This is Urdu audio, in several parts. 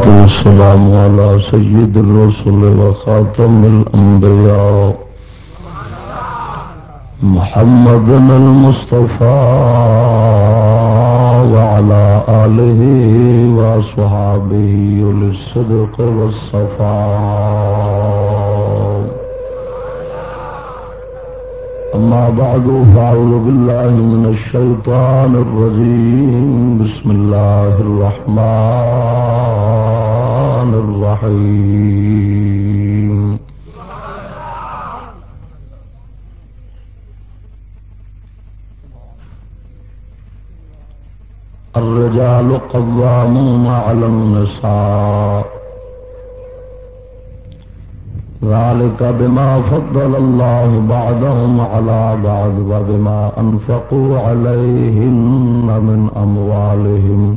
والصلاة والسلام على سيد الرسل وخاتم الأنبياء. محمد المصطفى وعلى آله وصحابه للصدق والصفاق أما بعد، فأعوذ بالله من الشيطان الرجيم. بسم الله الرحمن الرحيم. الرجال قوامون على النساء. ذلك بما فضل الله بعدهم على بعض وبما أنفقوا عليهن من أموالهم.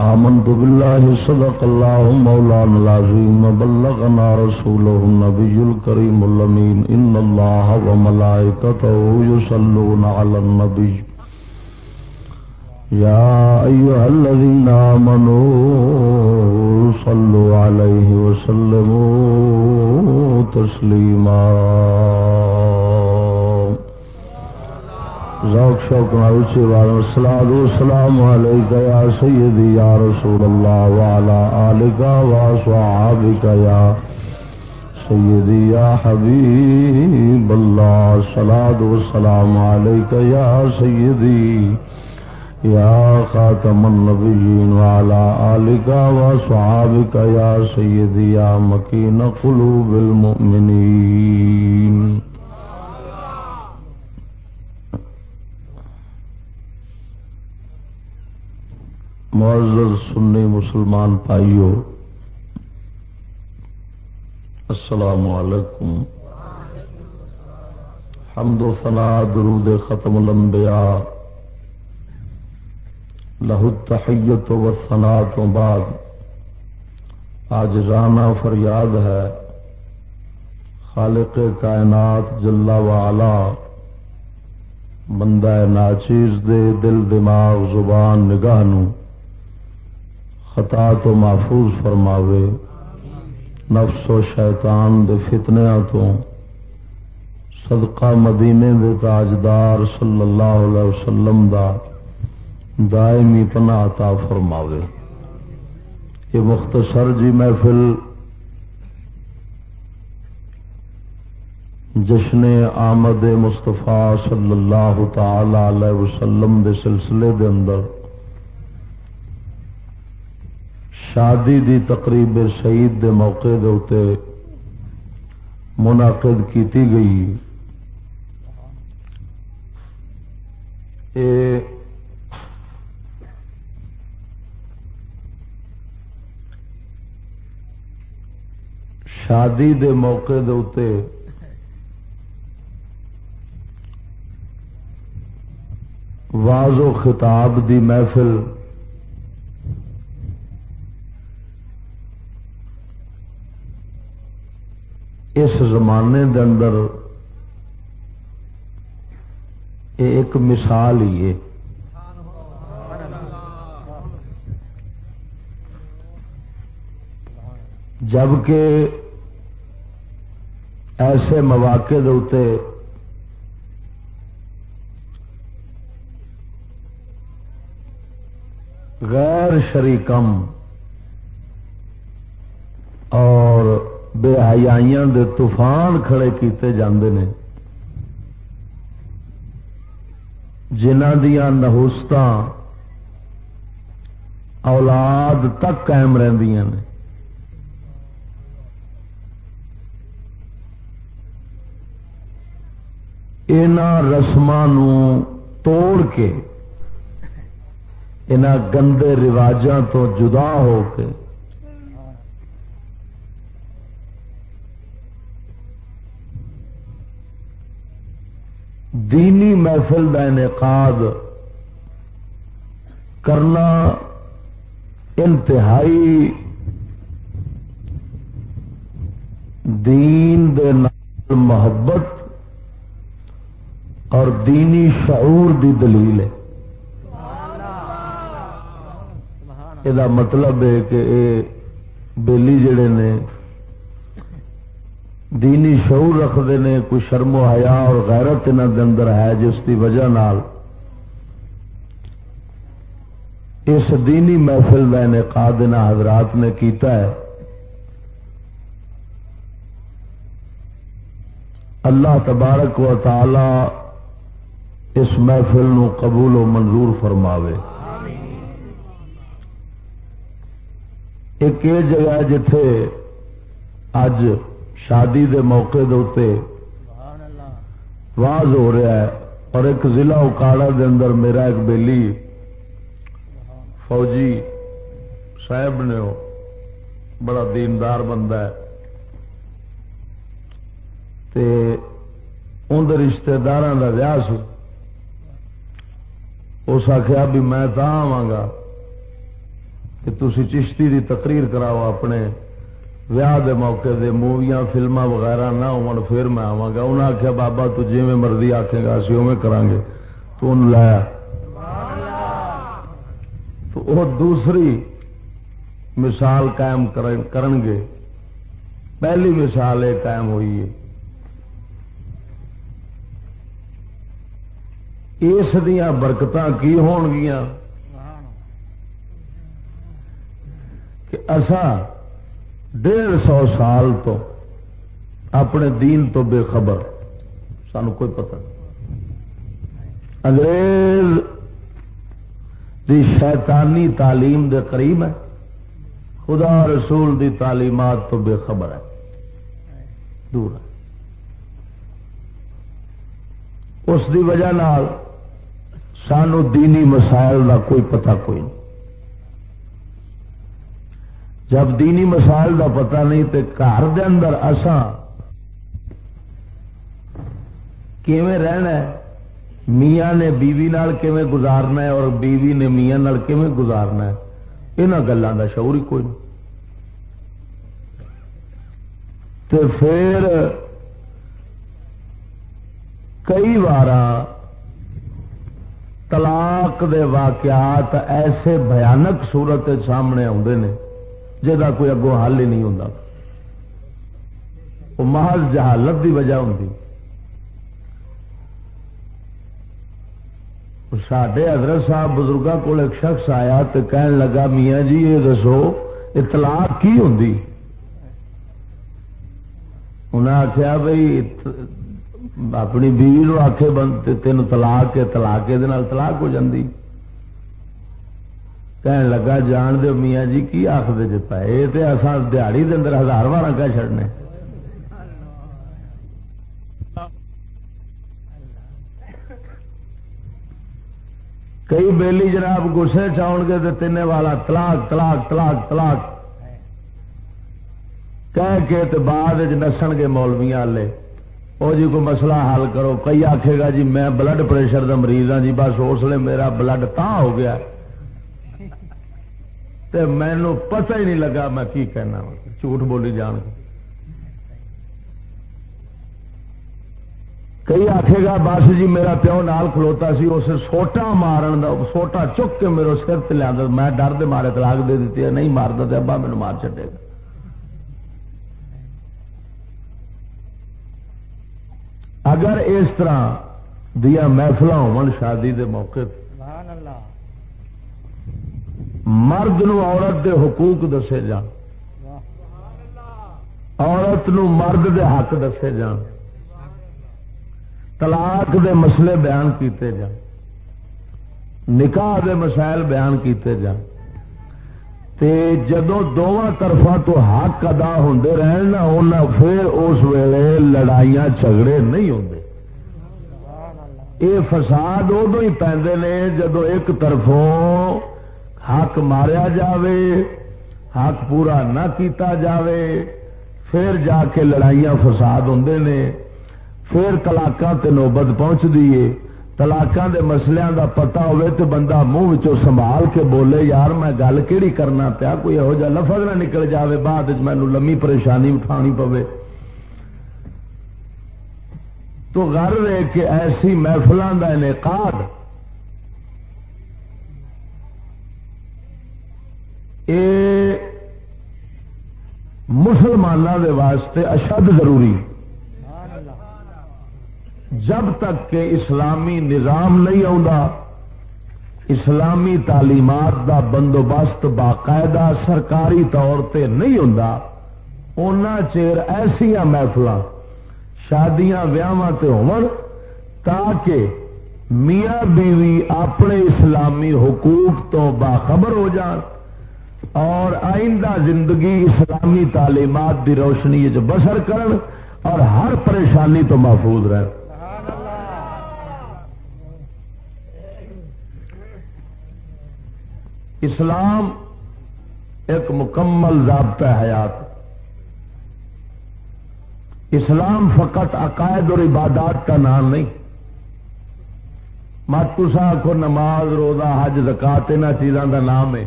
آمنت بالله صدق الله مولانا العظيم وبلغنا رسوله النبي الكريم اللمين إن الله وملائكته يصلون على النبي. يا أيها الذين آمنوا صلوا عليه وسلموا تسليما ذوق شوق نوچی والوں، السلام والسلام عليك يا سيدي يا رسول الله وعلى آلك وصحابك يا سيدي يا حبيب الله الصلاة والسلام عليك يا سيدي يا خاتم النبيين وعلى آلك وصحابك يا سيدي يا مكين قلوب المؤمنين. معزز سنی مسلمان پائیو السلام علیکم. حمد و ثنا درود ختم الانبیاء. لہو تحیت و سنا تو بعد۔ آج رانا فریاد ہے۔ خالق کائنات جلا والا بندہ ناچیز دے دل دماغ زبان نگاہ نو۔ خطا تو محفوظ فرماوے۔ نفس و شیطان دے فتنیا تو۔ صدقہ مدینے دے تاجدار صلی اللہ علیہ وسلم دا۔ دائمی پناہ عطا فرماوے۔ یہ مختصر جی محفل جشن آمد مستفا صلی اللہ تعالی علیہ وسلم دے سلسلے دے اندر شادی دی تقریب شہید دے موقع دے اتے منعقد کیتی گئی۔ اے شادی دے موقع دے واض و خطاب دی محفل اس زمانے دے اندر ایک مثال ہی ہے۔ جبکہ ایسے مواقع دے غیر شریکم اور بے حیائیاں دے طوفان کھڑے کیتے جاندے نے، جنہ دیا نہوست اولاد تک قائم رہندیاں نے۔ ان رسم توڑ کے ان گندے رواجوں تو جدا ہو کے۔ دینی محفل کا انعقاد کرنا انتہائی دین دے محبت اور دینی شعور دی دلیل ہے۔ یہ مطلب ہے کہ یہ بےلی جڑے نے دینی شعور رکھتے ہیں کوئی شرم و حیا اور غیرت انہوں دے اندر ہے جس کی وجہ نال اس دینی محفل کا انعقاد حضرات نے کیتا ہے۔ اللہ تبارک و تعالی اس محفل نو قبول و منظور فرماوے۔ ایک یہ جگہ جتھے اج شادی دے موقع دے واز ہو رہا ہے اور ایک ضلع اکاڑا دے اندر میرا ایک بیلی فوجی صاحب نے بڑا دیندار بندہ ہے۔ تے اندر رشتے دار کا ویاہ اس آخیا بھی میں تو آواں کہ تھی چشتی دی تقریر کراؤ اپنے ویاہ دے موقع دے موویاں فلما وغیرہ نہ ہو پھر میں آواں گا۔ انہیں آخیا بابا تو جی میں مرضی آخے گا، اسی اوے کریں گے تو ان لایا۔ تو وہ دوسری مثال قائم کرن گے پہلی مثال یہ قائم ہوئی ہے۔ اس دیا برکت کی ہون گیا کہ اسا ڈیڑھ سو سال تو اپنے دین تو بے خبر سان کوئی پتہ انگریز دی شیطانی تعلیم دے قریب ہے، خدا رسول دی تعلیمات تو بے خبر ہے۔ دور ہے۔ اس دی وجہ نال سانو دینی مسائل کا کوئی پتہ کوئی نہیں۔ جب دینی مسائل کا پتہ نہیں تو گھر دے اندر اسان کیویں رہنا ہے؟ میاں نے بیوی نال کیویں گزارنا ہے اور بیوی نے میاں نال کیویں گزارنا ہے؟ یہاں گلوں کا شعور ہی کوئی نہیں۔ تو پھر کئی بار طلاق دے واقعات ایسے بھیانک صورت سامنے آتے ہیں جا کوئی اگوں حل ہی نہیں ہوتا وہ محض جہالت دی وجہ ہوں سڈے حضرت صاحب بزرگوں کو ایک شخص آیا تو کہن لگا، میاں جی یہ دسو، اطلاق کی ہوں انہیں آخیا بھائی اپنی بیوی نو آخے بند تین تلاک کے تلاک کے تلاک ہو جاتی کہن لگا، جان دو میاں جی کی آخر جی پائے یہ تو اصا دیہڑی دن ہزار بار کہہ چڑنے کئی بیلی جناب گسے چاؤ گے تو تین والا تلاک تلاک تلاک تلاک کہہ کے بعد نسن گے مولویا وہ جی کوئی مسئلہ حل کرو، کئی آخے گا جی میں بلڈ پریشر کا مریض ہاں جی بس اس لیے میرا بلڈ تا ہو گیا۔ مینو پتہ ہی نہیں لگا میں کی کہنا جھوٹ بولی جان۔ کئی آخے گا، بس جی میرا پیو نال کھلوتا سی، اس سوٹا مارن دا سوٹا چک کے میرے سر لیا میں ڈر دے مارے تلاک دے دیتی ہے، نہیں مارتا تو ابا میرے مار چڈے گا۔ اگر اس طرح دیا محفل ہو شادی دے موقع مرد نو عورت دے حقوق دسے جان۔ عورت نو مرد دے حق دسے جان۔ طلاق دے مسئلے بیان کیتے جان۔ نکاح دے مسائل بیان کیتے جان۔ تے جدو دونوں طرفوں تو حق ادا ہوں رہن پھر اس ویلے لڑائیاں جھگڑے نہیں ہوں یہ فساد ادو ہی پہ جدو ایک طرفوں حق ماریا جاوے، حق پورا نہ کیتا جاوے، پھر جا کے لڑائیاں فساد ہوں نے، پھر تلاکاں تے نوبت پہنچ دیے تلاکاں دے مسلیاں دا پتا ہوئے تو بندہ منہ سنبھال کے بولے، یار میں گل کہڑی کرنا پیا؟ کوئی یہو جہ لفظ نہ نکل جاوے، بعد مینو لمی پریشانی اٹھانی پوے۔ تو گھر رہے کہ ایسی محفلوں کا انعقاد یہ مسلمانوں کے واسطے اشد ضروری۔ جب تک کہ اسلامی نظام نہیں آتا اسلامی تعلیمات دا بندوبست باقاعدہ سرکاری طور پہ نہیں ہوں چیر ایسیا محفل شادیاں ویاہ تاکہ میاں بیوی اپنے اسلامی حقوق تو باخبر ہو جان اور آئندہ زندگی اسلامی تعلیمات کی روشنی بسر کرن اور ہر پریشانی تو محفوظ رہ اسلام ایک مکمل ضابطہ حیات۔ اسلام فقط عقائد اور عبادات کا نام نہیں۔ ماتوسا کو نماز، روزہ، حج زکات ان چیزوں کا نام ہے۔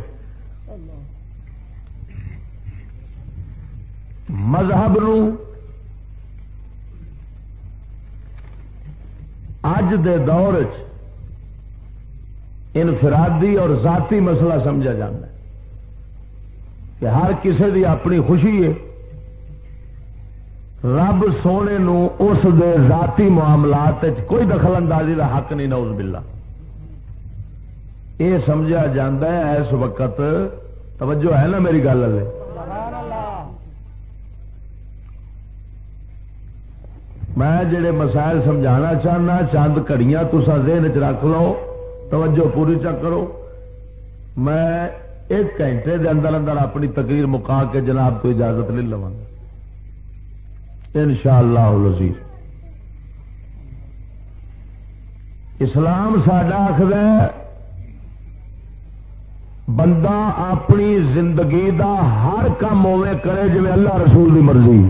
مذہب نو اج دے دور انفرادی اور ذاتی مسئلہ سمجھا جاتا ہے کہ ہر کسی کی اپنی خوشی ہے۔ رب سونے نو اس دے ذاتی معاملات کوئی دخل اندازی کا حق نہیں نوز بلا یہ سمجھا ہے اس وقت، توجہ ہے نا میری گل میں جڑے مسائل سمجھانا چاہنا چند کڑیاں تسا ذہن چ رکھ لو۔ توجہ پوری چک کرو۔ میں ایک گھنٹے دے اندر اندر اپنی تقریر مکا کے جناب کو اجازت لے لوا ان شاء اللہ اسلام سڈا آخر بندہ اپنی زندگی دا ہر کام اوے کرے جی اللہ رسول کی مرضی۔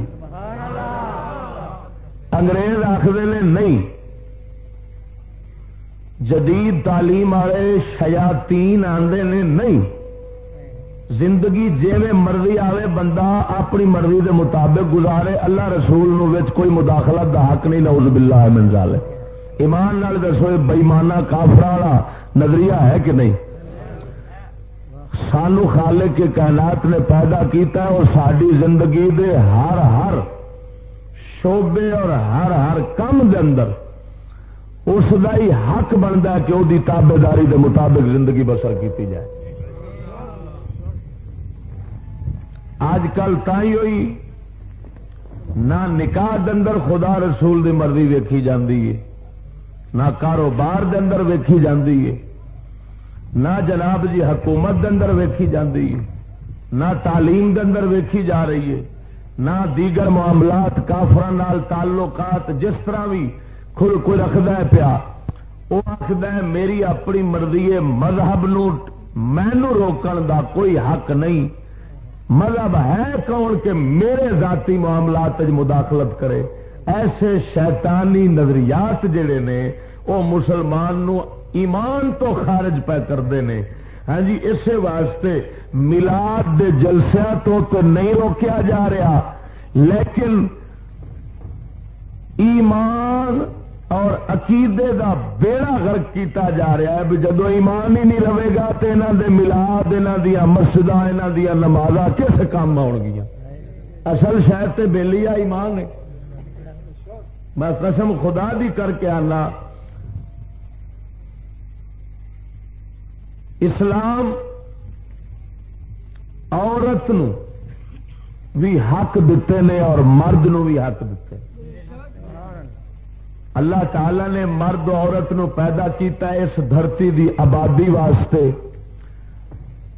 انگریز آخر نے نہیں جدید تعلیم والے شیاتین آدھے نے نہیں۔ زندگی جی مرضی آئے بندہ اپنی مرضی دے مطابق گزارے، اللہ رسول نو کوئی مداخلت دا حق نہیں نوز باللہ من ظالم ایمان نال دسو بئیمانہ کافر والا نظریہ ہے کہ نہیں؟ سانو خالق کے کائنات نے پیدا کیتا ہے اور ساری زندگی دے ہر ہر شعبے اور ہر ہر کم دے اندر اس کا ہی حق بنتا کہ وہ تابے داری کے مطابق زندگی بسر کی جائے۔ اج کل تھی ہوئی نہ نکاح دندر خدا رسول دی مرضی ویکھی جاندی ہے، نہ کاروبار دندر ویکھی جاندی ہے، نہ جناب جی حکومت دندر ویکھی جاندی ہے، نہ تعلیم دندر ویکھی جا رہی ہے، نہ دیگر معاملات کافران تعلقات جس طرح بھی کھل کوئی رکھد پیا۔ وہ آخد میری اپنی مرضی مذہب مینو روکن دا کوئی حق نہیں۔ مذہب ہے کون کہ میرے ذاتی معاملات مداخلت کرے۔ ایسے شیطانی نظریات جڑے نے وہ مسلمان نو ایمان تو خارج پہ کرتے ہیں ہاں جی اسی واسطے ملاد دے جلسیا تو تو نہیں روکیا جا رہا۔ لیکن ایمان اور عقیدے دا بیڑا غرق کیتا جا رہا ہے بھی جدو ایمان ہی نہیں رہے گا تو یہاں دے ملاد یہاں دیا مسجد یہاں دیا نماز کس کام آن گیا اصل شہر تے بےلی ایمان ہے۔ میں قسم خدا دی کر کے آنا، اسلام عورت نو بھی حق دیتے نے اور مرد نو بھی حق دیتے اللہ تعالی نے مرد عورت نو پیدا کیتا ہے اس دھرتی دی آبادی واسطے،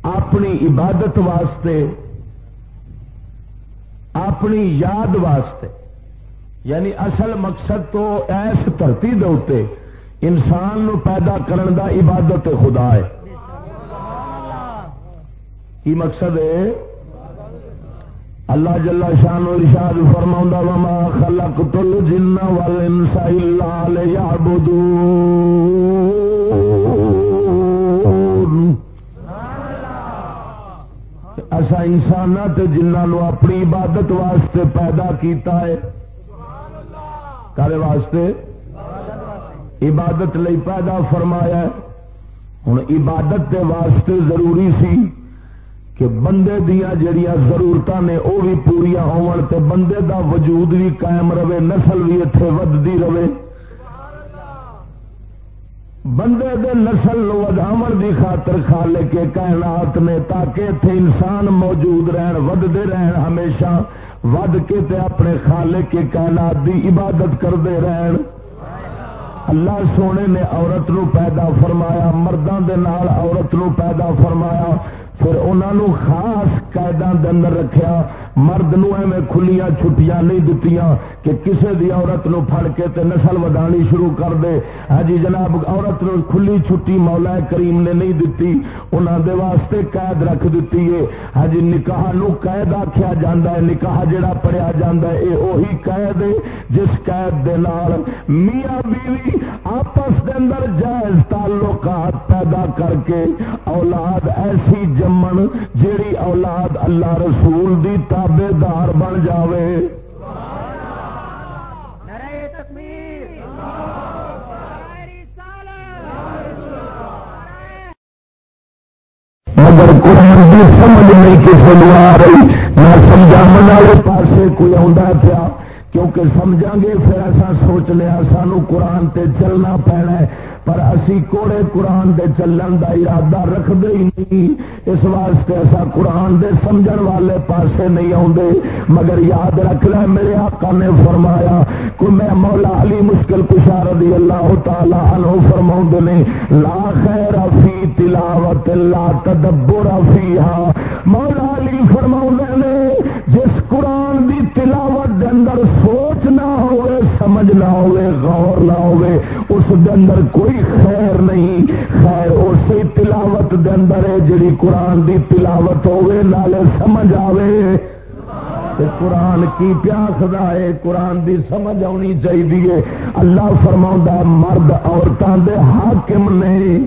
اپنی عبادت واسطے، اپنی یاد واسطے۔ یعنی اصل مقصد تو ایس دھرتی دے انسان نو پیدا کرن دا عبادت خدا ہے۔ کی مقصد ہے؟ اللہ جل شان و ارشاد فرما وما خلق تل جن وال ایسا انسان جنہوں اپنی عبادت واسطے پیدا کیتا ہے۔ کالے واسطے؟ عبادت لئی پیدا فرمایا ہوں عبادت کے واسطے ضروری سی۔ کہ بندے دیا جڑیاں ضرورت نے وہ بھی پوریا تے بندے دا وجود بھی قائم رہے، نسل بھی اتنے ودتی رہے۔ بندے دے نسل وداو دی خاطر کھا لے کے کائنات نے تاکہ اتنے انسان موجود رہن ودتے رہن، ہمیشہ ود کے تے اپنے خالے کے کائنات دی عبادت کرتے رہن۔ اللہ سونے نے عورت نو پیدا فرمایا مردوں دے نال عورت نو پیدا فرمایا۔ پھر انہوں خاص قائدان دن رکھیا مرد نو ایویں کھلیاں، چھٹیاں نہیں دتیاں کہ کسے دی عورت نو پھڑ کے تے نسل ودانی شروع کر دے۔ ہاں جی جناب، عورت نو کھلی چھٹی مولا کریم نے نہیں دتی، انہاں دے واسطے قید رکھ دتی ہے۔ ہاں جی، نکاح نو قید آکھیا جاندا ہے، نکاح جڑا پڑھیا جاندا ہے، اے اوہی قید ہے جس قید دے نال میاں بیوی آپس دے اندر جائز تعلقات پیدا کر کے اولاد ایسی جمن جیڑی اولاد اللہ رسول دی تابے دار بن جاوے مگر قرآن کی سمجھ نہیں کسی لو آ رہی نہ سمجھا والے پاسے کوئی آ پیا کیونکہ سمجھا گے پھر ایسا سوچ لیا سانو قرآن تے چلنا پینا ہے پر اسی کوڑے قرآن دے چلن دا ارادہ رکھتے ہی نہیں۔ اس واسطے ایسا قرآن دے سمجھن والے پاسے نہیں آتے مگر یاد رکھ لے، میرے آقا نے فرمایا، کہ میں مولا علی مشکل کشا رضی اللہ تعالی عنہ فرما نے، لا خیر فی تلاوت لا تدبر فیہا۔ مولا علی فرما نے، جس قرآن دی تلاوت دے اندر سوچ نہ ہوئے سمجھ نہ ہوئے، غور نہ ہوئے، اس دے اندر کوئی خیر نہیں۔ خیر اسی تلاوت دے اندر ہے جڑی قرآن دی تلاوت ہوے نالے سمجھ آوے۔ قرآن کی پیاسدا ہے؟ قرآن دی سمجھ آنی چاہیے اللہ فرما مرد عورتوں دے حاکم نے۔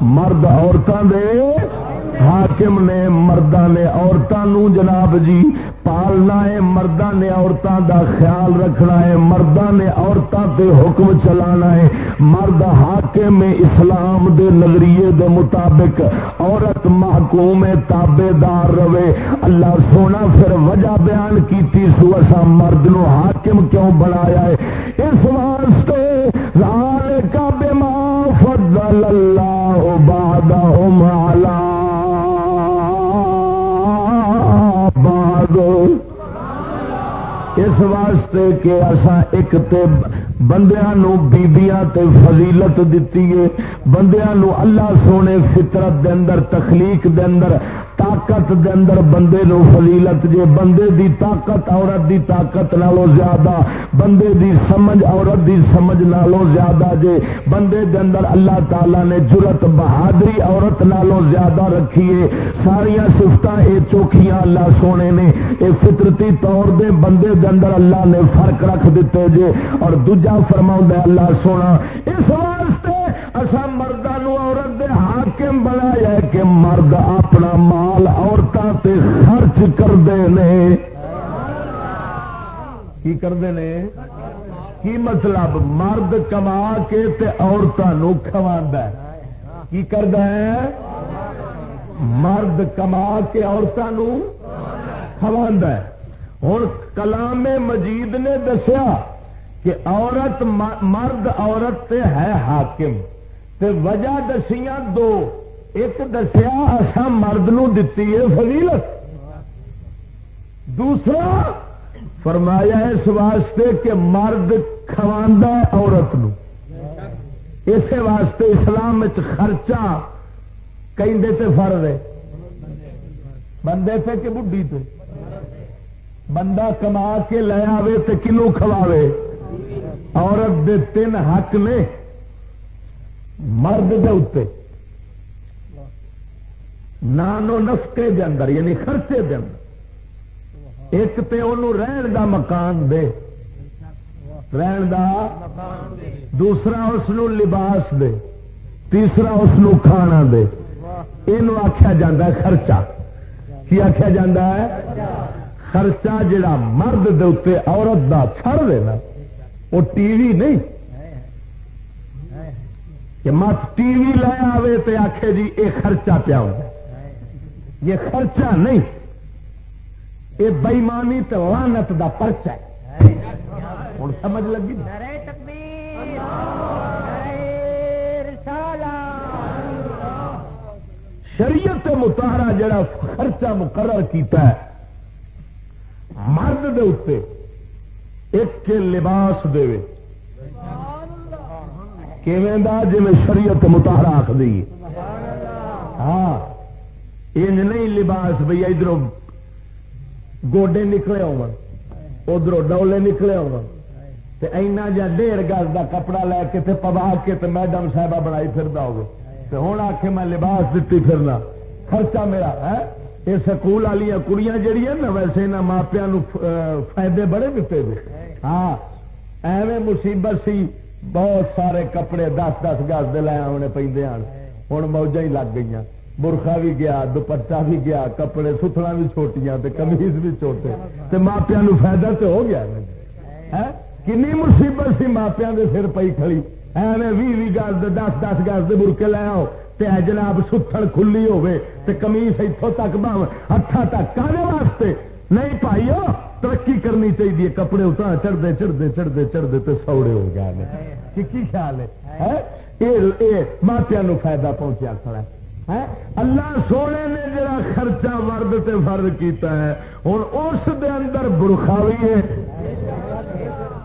مرد عورتوں دے حاکم نے مردہ نے عورتوں جناب جی پالنا ہے مردہ نے عورتوں دا خیال رکھنا ہے مردہ نے عورتوں تے حکم چلانا ہے۔ مرد حاکم اسلام دے نظریے دے مطابق عورت محکوم تابے دار رہے۔ اللہ سونا پھر وجہ بیان کی سو اصا مرد نو حاکم کیوں بنایا ہے؟ اس واسطے لال کا بے فضل اللہ بعدهم دو اس واسطے کہ اصا ایک تے بندیا بیبیاں تے فضیلت دیتی ہے۔ بندیا اللہ سونے فطرت دے اندر، تخلیق دے اندر طاقت دے اندر بندے نو فضیلت جے، بندے دی طاقت عورت دی طاقت نالوں زیادہ، بندے دی سمجھ عورت دی سمجھ نالوں زیادہ جے۔ بندے دے اندر اللہ تعالی نے جرت بہادری عورت نالوں زیادہ رکھی ہے۔ ساریا سفت اے چوکھیاں اللہ سونے نے۔ اے فطرتی طور دے بندے دے اندر اللہ نے فرق رکھ دیتے جے۔ اور دوجا فرما اللہ سونا، اس واسطے اصا مردوں عورت حاکم بنایا کہ مرد اپنا مال عورتوں سے خرچ کرتے ہیں کی کرتے ہیں کی مطلب مرد کما کے عورتوں کھوا کی کرد ہے؟ مرد کما کے عورتوں کھوا ہوں کلام مجید نے دسیا کہ عورت مرد عورت تے ہے حاکم۔ تے وجہ دسیاں دو۔ ایک دسیا اصا مرد نو دتی ہے فضیلت۔ دوسرا فرمایا اس واسطے کہ مرد کھوا عورت نو۔ اسی واسطے اسلام خرچہ تے فرد ہے۔ بندے تے کہ بڈی تے؟ بندہ کما کے لے آئے تو کلو کھواوے۔ عورت دے تین حق نے۔ مرد دے اتنے نانو نفتے دے اندر یعنی خرچے دے اندر۔ ایک تے انہوں رہن دا مکان دے۔ رہن دا دوسرا اس لباس دے۔ تیسرا اس کھانا دے۔ یہ آخیا جا خرچہ۔ کی آخیا جا خرچہ جڑا مرد دے اتنے عورت دا چھڑ دینا وہ ٹی وی نہیں۔ کہ مت ٹی وی لے آئے تو آخے جی یہ خرچہ پیا ہو یہ خرچہ نہیں یہ بئیمانی لانت دا پرچہ ہے۔ ہوں سمجھ لگی؟ شریعت متارا جڑا خرچہ مقرر کیتا ہے مرد دے اتنے ایک کے لباس دے جی شریعت متارا آخری ہاں۔ یہ نہیں لباس بھائی ادھر گوڈے نکلے ادھر ڈولے نکلے اینا جا ڈیڑھ گز کا کپڑا لے کے پوا کے میڈم صاحبہ بنائی پھر ہو ہوں آ کے میں لباس دیتی پھرنا۔ خرچہ میرا ہاں؟ ہے یہ سکول والی کڑیاں جہیا نا، ویسے یہاں ماپیا فائدے بڑے دیتے ہاں ایویں مصیبت سی۔ بہت سارے کپڑے دس دس گز دے لے آنے پہ ہوں موجہ ہی لگ گئی برخا بھی گیا دوپٹا بھی گیا، کپڑے ستنا بھی چھوٹیاں تے کمیز بھی چھوٹے۔ تے ماپیا فائدہ تو ہو گیا کنی مصیبت سی ماپیا کے سر پی کھڑی۔ ایویں بھی بھی گز دس دس گز دے برکے لے آؤ۔ تے جناب ستھڑ کھلی ہوے تے کمیز اتوں تک باو ہاتھا تک۔ کالے واسطے؟ نہیں پائی ترقی کرنی چاہیے کپڑے اتنا چڑھتے چڑھتے چڑھتے چڑھتے تو سوڑے ہو گئے کی خیال ہے؟ ماپیا فائدہ پہنچیا کھڑا ہے؟ اللہ سونے نے جڑا خرچہ ورد تے فرد کیتا ہے ہوں اس دے اندر برخاوی ہے۔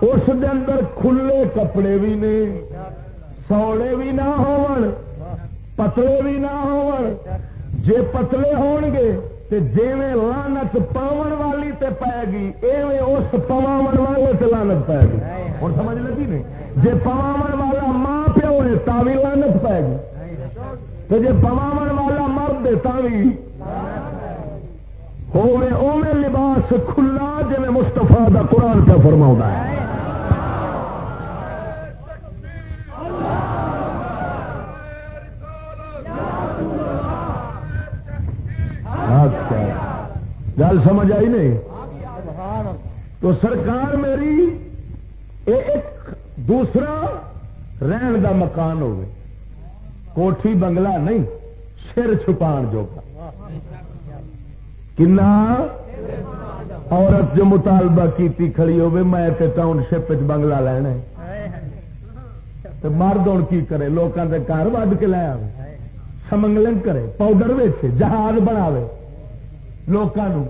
اس دے اندر کھلے کپڑے بھی نے۔ سوڑے بھی نہ ہون پتلے بھی نہ ہون۔ جے پتلے ہون گے تے جیویں لانت پاون والی تے پائے گی، ایویں اس پواون والے تے لانت پائے گی۔ ہوں سمجھ لگی نہیں؟ جے پواون والا ماں پیو ہے، تا بھی لانت پائے گی۔ تو جی پواو والا مرد تا بھی اوے لباس کھلا جی مستفا کا قرآن پہ فرما ہے۔ گل سمجھ آئی نہیں؟ تو سرکار میری ایک دوسرا رہن کا مکان ہوگی کوٹھی بنگلہ نہیں، سر چھپان جو کنا عورت جو مطالبہ کیتی کھڑی ہوے میں ٹاؤن شپ بنگلہ لینا مرد ہوں کی کرے؟ لوگوں کے گھر وڈ کے لے آئے سمنگلن کرے، پاؤڈر ویچے، جہاز بنا لوگوں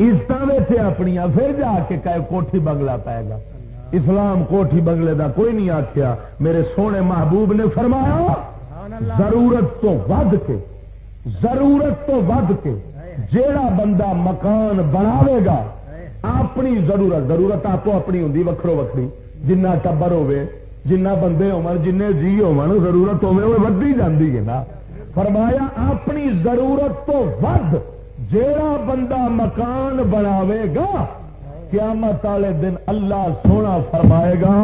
عزت اپنی پھر جا کے کوٹھی بنگلہ پائے گا۔ اسلام کوٹھی بنگلے دا کوئی نہیں آخیا میرے سونے محبوب نے فرمایا، ضرورت تو ود کے، ضرورت تو ود کے، جیڑا بندہ مکان بناوے گا، اپنی ضرورت ضرورت آپ اپنی ہوں وکرو وکری جنہ ٹبر ہوے جنہ بندے ہو جن جی ہو ضرورت ہوے وہ ودی جاتی ہے نا۔ فرمایا، اپنی ضرورت تو ود۔ جیڑا بندہ مکان بناوے گا، قیامت والے دن اللہ سونا فرمائے گا،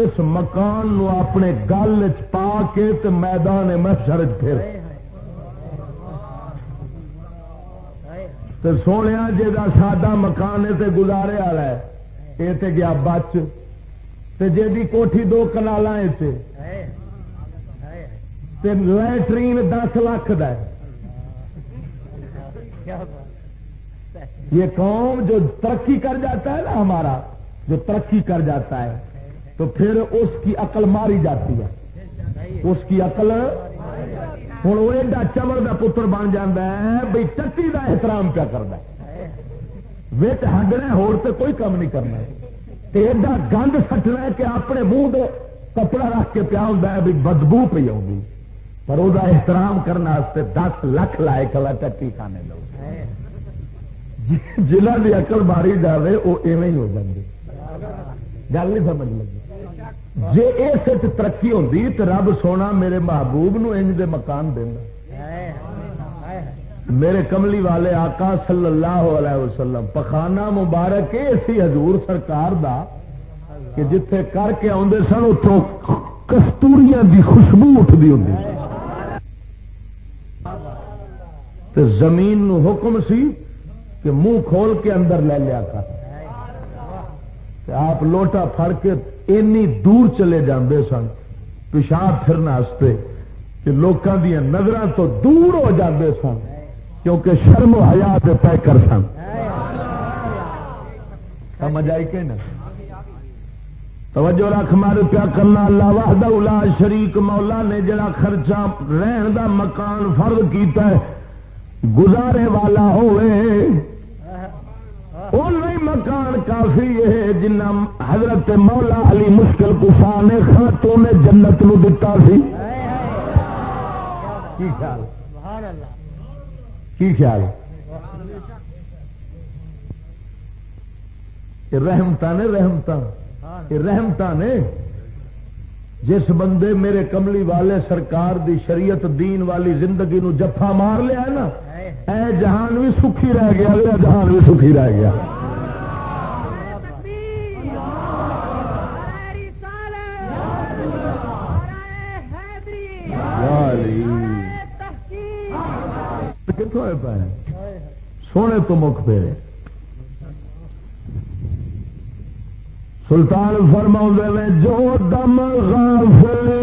اس مکان نو اپنے گل پا کے تے میدان محشر پھر۔ تے سونے جا ساڈا مکان تے گزارے والا ہے، یہ تے گیا بچ۔ تے جی کوٹھی دو کنال لٹرین دس لاکھ د یہ قوم جو ترقی کر جاتا ہے نا ہمارا، جو ترقی کر جاتا ہے، تو پھر اس کی عقل ماری جاتی ہے۔ اس کی عقل ہوں وہ ایڈا چمڑ کا پتر بن جا ہے بھائی ٹٹی کا احترام پیا کرتا وچ ہڈنا ہو کوئی کام نہیں کرنا۔ ایڈا گند سٹنا ہے کہ اپنے منہ کپڑا رکھ کے پیا ہوں بھی بدبو پی آؤں پر وہ احترام کرنے دس لاکھ لائے کلا ٹٹی کھانے لو جنہ کی اقل ماری جائے وہ ایویں ہی ہو جاتی گل نہیں سمجھ لگی۔ جی اس ترقی ہوتی تو رب سونا میرے محبوب نو انج دے مکان دینا میرے کملی والے آقا صلی اللہ علیہ وسلم پخانا مبارک اسی حضور سرکار دا، کہ جتھے کر کے آدھے سن اتوں کستوریاں دی خوشبو اٹھتی ہوں زمین نو حکم سی کہ منہ کھول کے اندر لے لیا کر۔ آپ لوٹا پھڑ کے اینی دور چلے جاندے سن۔ پیشاب پھرنے کہ لوگوں دیا نظر تو دور ہو جاندے سن۔ کیونکہ شرم و حیا پہ کر سن۔ سمجھ آئی کہ نا توجہ رکھ مار پیا کرنا اللہ واہد الا شریک مولا نے جڑا خرچہ رہن دا مکان فرض کیتا ہے، گزارے والا ہوئے مکان کافی ہے جنہ حضرت مولا علی مشکل کفا نے خاتون نے جنت نو دتا سی۔ کی خیال؟ کی خیال؟ نے رحمت رحمت نے جس بندے میرے کملی والے سرکار دی شریعت دین والی زندگی نو جفا مار لیا نا اے جہان بھی سکھی رہ گیا اگلا جہان بھی سکھی رہ گیا۔ کتوں پائے سونے تو مکھ پھیرے سلطان فرما میں جو دم غافلی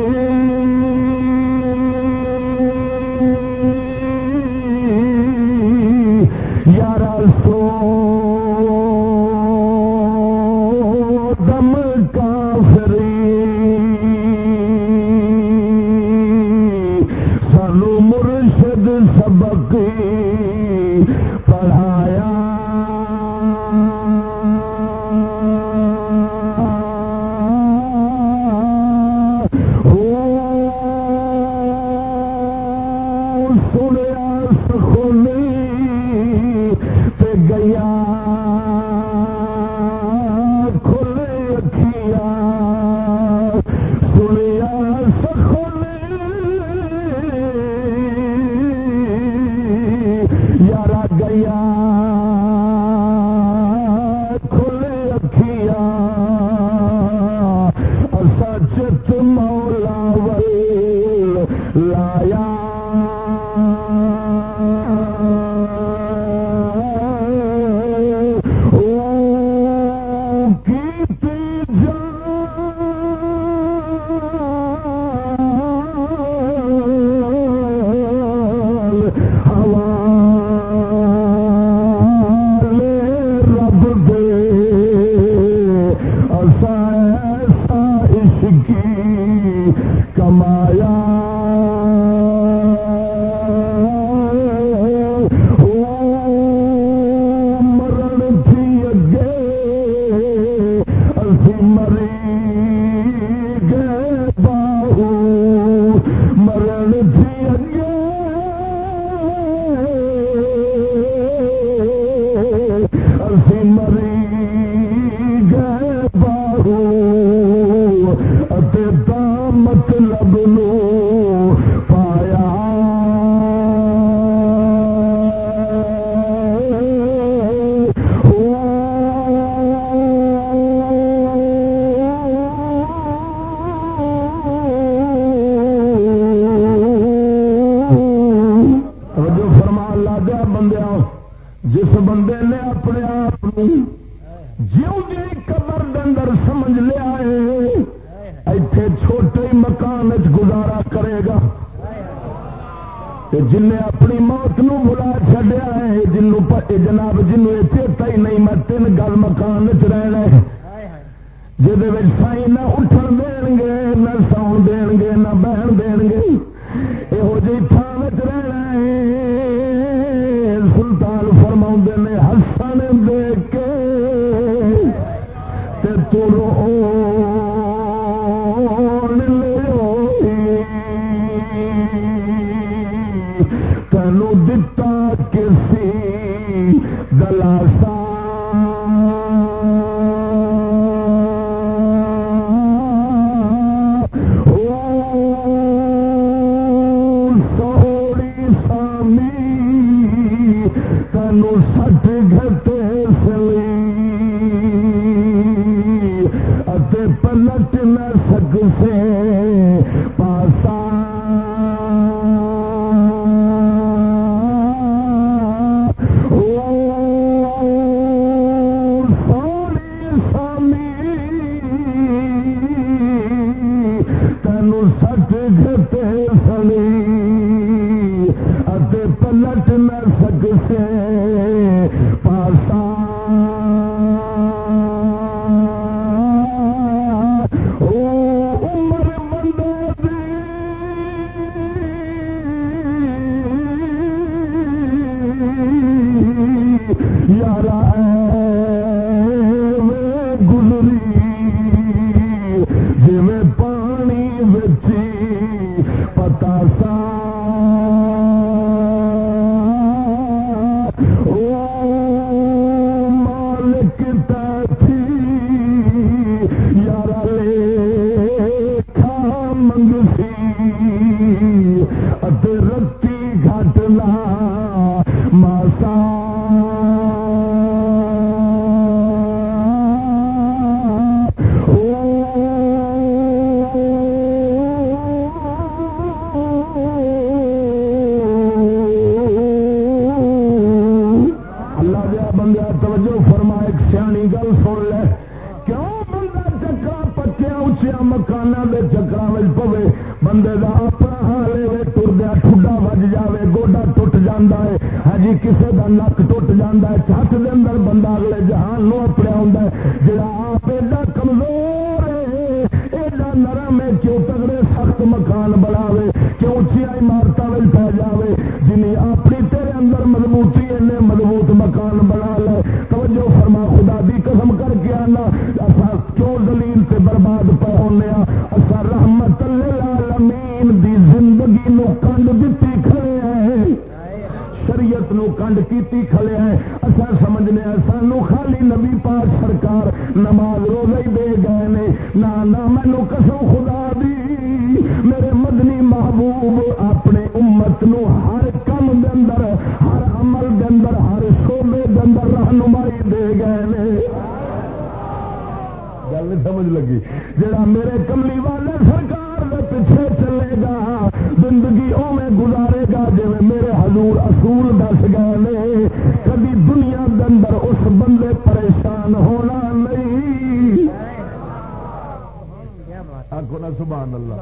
آخو نا سبحان اللہ۔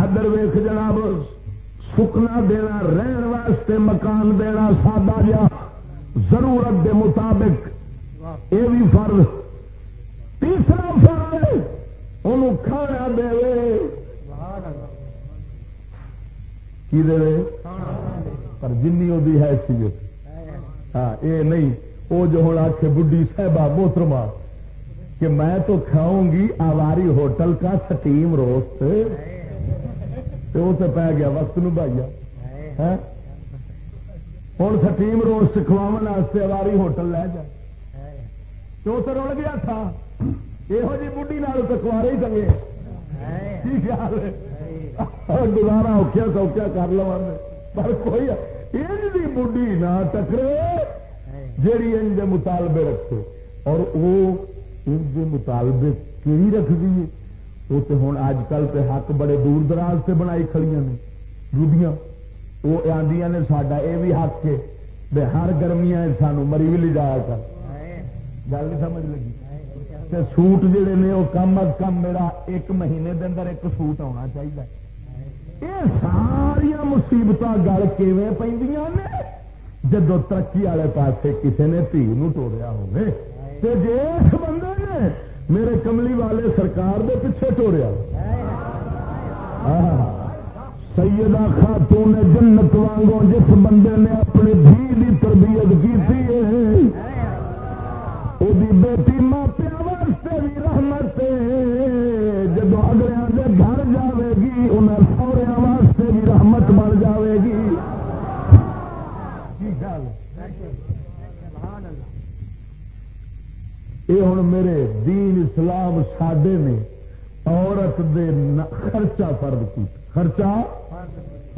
ادر ویخ جناب سکنا دینا، رہن واسطے مکان دینا سادہ جا۔ ضرورت دے مطابق۔ اے بھی فرض۔ تیسرا فرض ان کھانا دے۔ وے کی دے وے پر جن وہ حیثیت۔ ہاں یہ نہیں۔ وہ جو ہوں آ کے بڑھی صاحبہ محترمہ۔ کہ میں تو کھاؤں گی آواری ہوٹل کا سٹیم روسٹ تو وہ تو پی گیا، وقت نو بھائی ہاں؟ ہوں سٹیم روسٹ کھواؤ آواری ہوٹل لے جا۔ تو تو رڑ گیا تھا۔ یہو جی بڑھی نال تو ہی چلے گزارا اوکھیا سوکھیا کر لوا پر کوئی ان بڑھی نہ ٹکرے، جیڑی ان مطالبے رکھے اور وہ اس کے مطالبے کیڑی رکھ دیے وہ تو ہوں اج کل تو حق بڑے دور دراز سے بنائی کھڑیاں نے۔ روبیاں وہ آدیاں نے ساڈا یہ بھی حق ہے۔ بے ہر گرمیاں سانو مری بھی لے کر۔ گل سمجھ لگی؟ تے سوٹ جڑے نے وہ کم از کم میرا ایک مہینے دے ایک سوٹ آنا چاہیے یہ ساریا مصیبت گل کیون پہ جدو ترقی والے پاسے کسی نے دھی نوڑیا ہوگی تے جی اس بندے نے میرے کملی والے سرکار دے پیچھے توڑیا سیدہ خاتون جنت وانگو جس بندے نے اپنے دھی تربیت کی بیٹی ماں یہ ہوں میرے دین اسلام ساڈے نے عورت دے خرچہ فرد کی خرچہ؟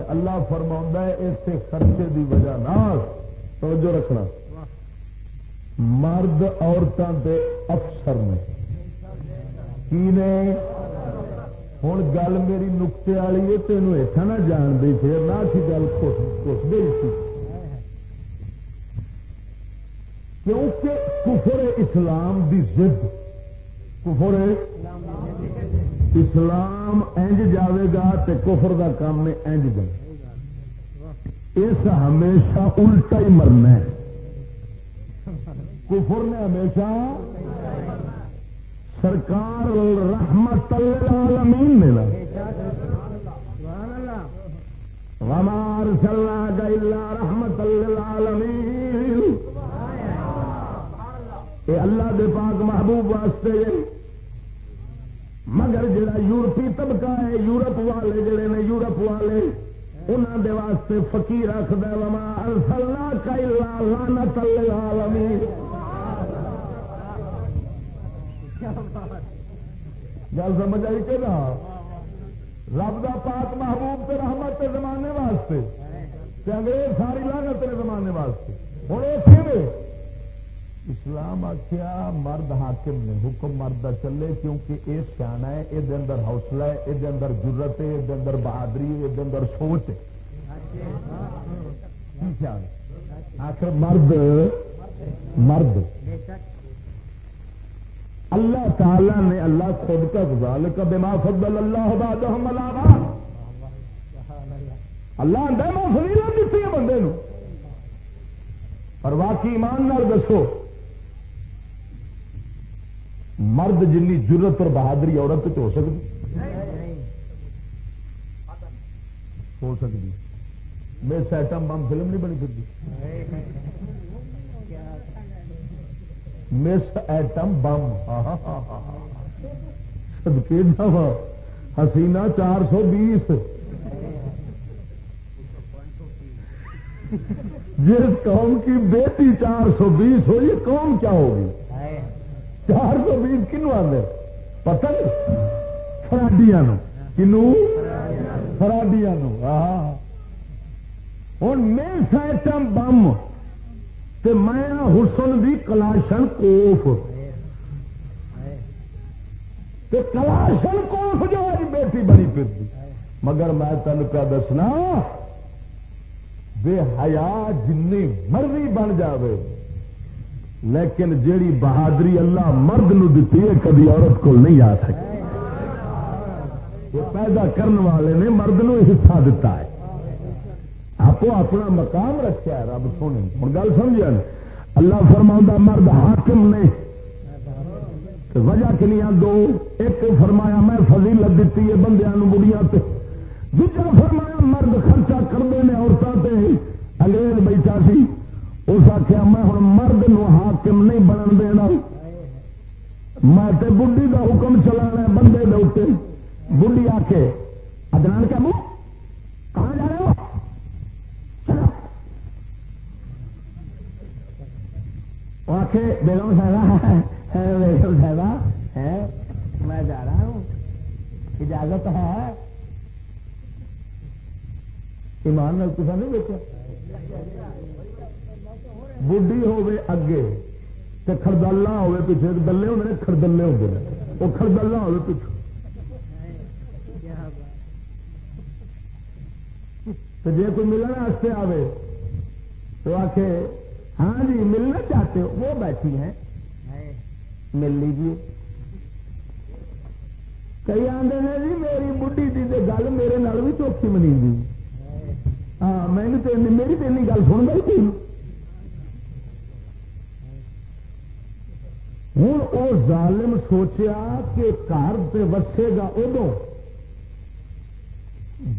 اللہ فرما ہے، اس خرچے دی وجہ نال توجہ رکھنا۔ مرد عورتوں دے افسر نے۔ کی نے؟ ہوں گل میری نقطے والی ہے، تینوں ہیٹا نہ جان دی، پھر نہ گل کھس گئی سی۔ کیونکہ کفر اسلام دی ضد. کفر اسلام اج جاوے گا تے کفر دا کام میں انج جائے اس ہمیشہ الٹا ہی مرنا ہے. کفر نے ہمیشہ سرکار رحمت العالمین نے نا. سلا صلاح یہ اللہ دے پاک محبوب واسطے مگر جڑا یورپی طبقہ ہے، یورپ والے جڑے نے یورپ والے انہوں دے واسطے فقیر رکھد وما ارسلنا کلا لعنت للعالمین گل سمجھ آئی کہ نا رب دا پاک محبوب تے رحمت تے زمانے واسطے، تے انگریز ساری لانت تے زمانے واسطے۔ ہوں یہ اسلام آخیا مرد حاکم نے حکم مرد چلے، کیونکہ یہ سیاح ہے یہ اندر حوصلہ ہے یہ اندر ضرورت ہے یہ اندر بہادری ہے یہ اندر سوچ ہے۔ آخر مرد مرد۔ اللہ تعالی نے اللہ خود کا گزال کا بما فضل اللہ باد اللہ میں فضیلت دیتی ہے بندے اور واقعی ایمان نال دسو مرد جن ضرورت اور بہادری عورت ہو سکتی؟ ہو سکتی۔ مس ایٹم بم فلم نہیں بنی سکتی۔ Miss Atom Bomb. ہاں، ہاں، ہاں، حسینہ چار سو بیس۔ جس قوم کی بیٹی چار سو بیس ہو یہ قوم کیا ہوگی؟ چار سو بیس کنو آدھے پتہ فراڈیا کنو؟ فراڈیا ہوں میں سائٹم بم تو میں حسن دی کلاشن کوف۔ کلاشن کوف جو ہے بیٹی بڑی پھر مگر میں تین کیا دسنا، بے حیا جن مرضی بن جاوے۔ لیکن جیڑی بہادری اللہ مرد نو دیتی ہے کبھی عورت کو نہیں آ سکتی پیدا کرنے والے نے مرد نو حصہ دیتا ہے۔ آپ اپنا مقام رکھا ہے، رب سونے۔ ہوں گل سمجھا اللہ فرما مرد حاکم نے۔ وجہ کنیا دو، ایک فرمایا میں فضیلت دیتی ہے بندیا بڑیا دوسرا فرمایا مرد خرچہ کرتے ہیں عورتوں سے انگریز بیٹھا سی۔ اس آخیا میں ہوں مرد نو حاکم نہیں بنن دینا۔ میں تے بڈی دا حکم چلانا بندے دے اتنے بڈی آ کے ادران کیا منہ کہاں جا رہے ہو؟ آخ بیگم صاحبہ بیگم صاحبہ، ہے، میں جا رہا ہوں۔ اجازت ہے۔ ایمان نال کسا نہیں بیچا بڈی ہوے اگے خردالا ہوے پیچھے دلے ہوتے خردلے ہوتے ہیں وہ خردالا ہوے پیچھے۔ تو جی کوئی ملنے واسطے آئے تو آ کے ہاں جی ملنا چاہتے ہو؟ وہ بیٹھی ہیں۔ مل لیجیے کئی آدھے نے جی میری بڑھی کی گل میرے نال بھی چوکھی منی ہاں میں میری تو گل سن گئی تھی۔ ہوں وہ ظالم سوچیا کہ گھر سے وسے گا ادو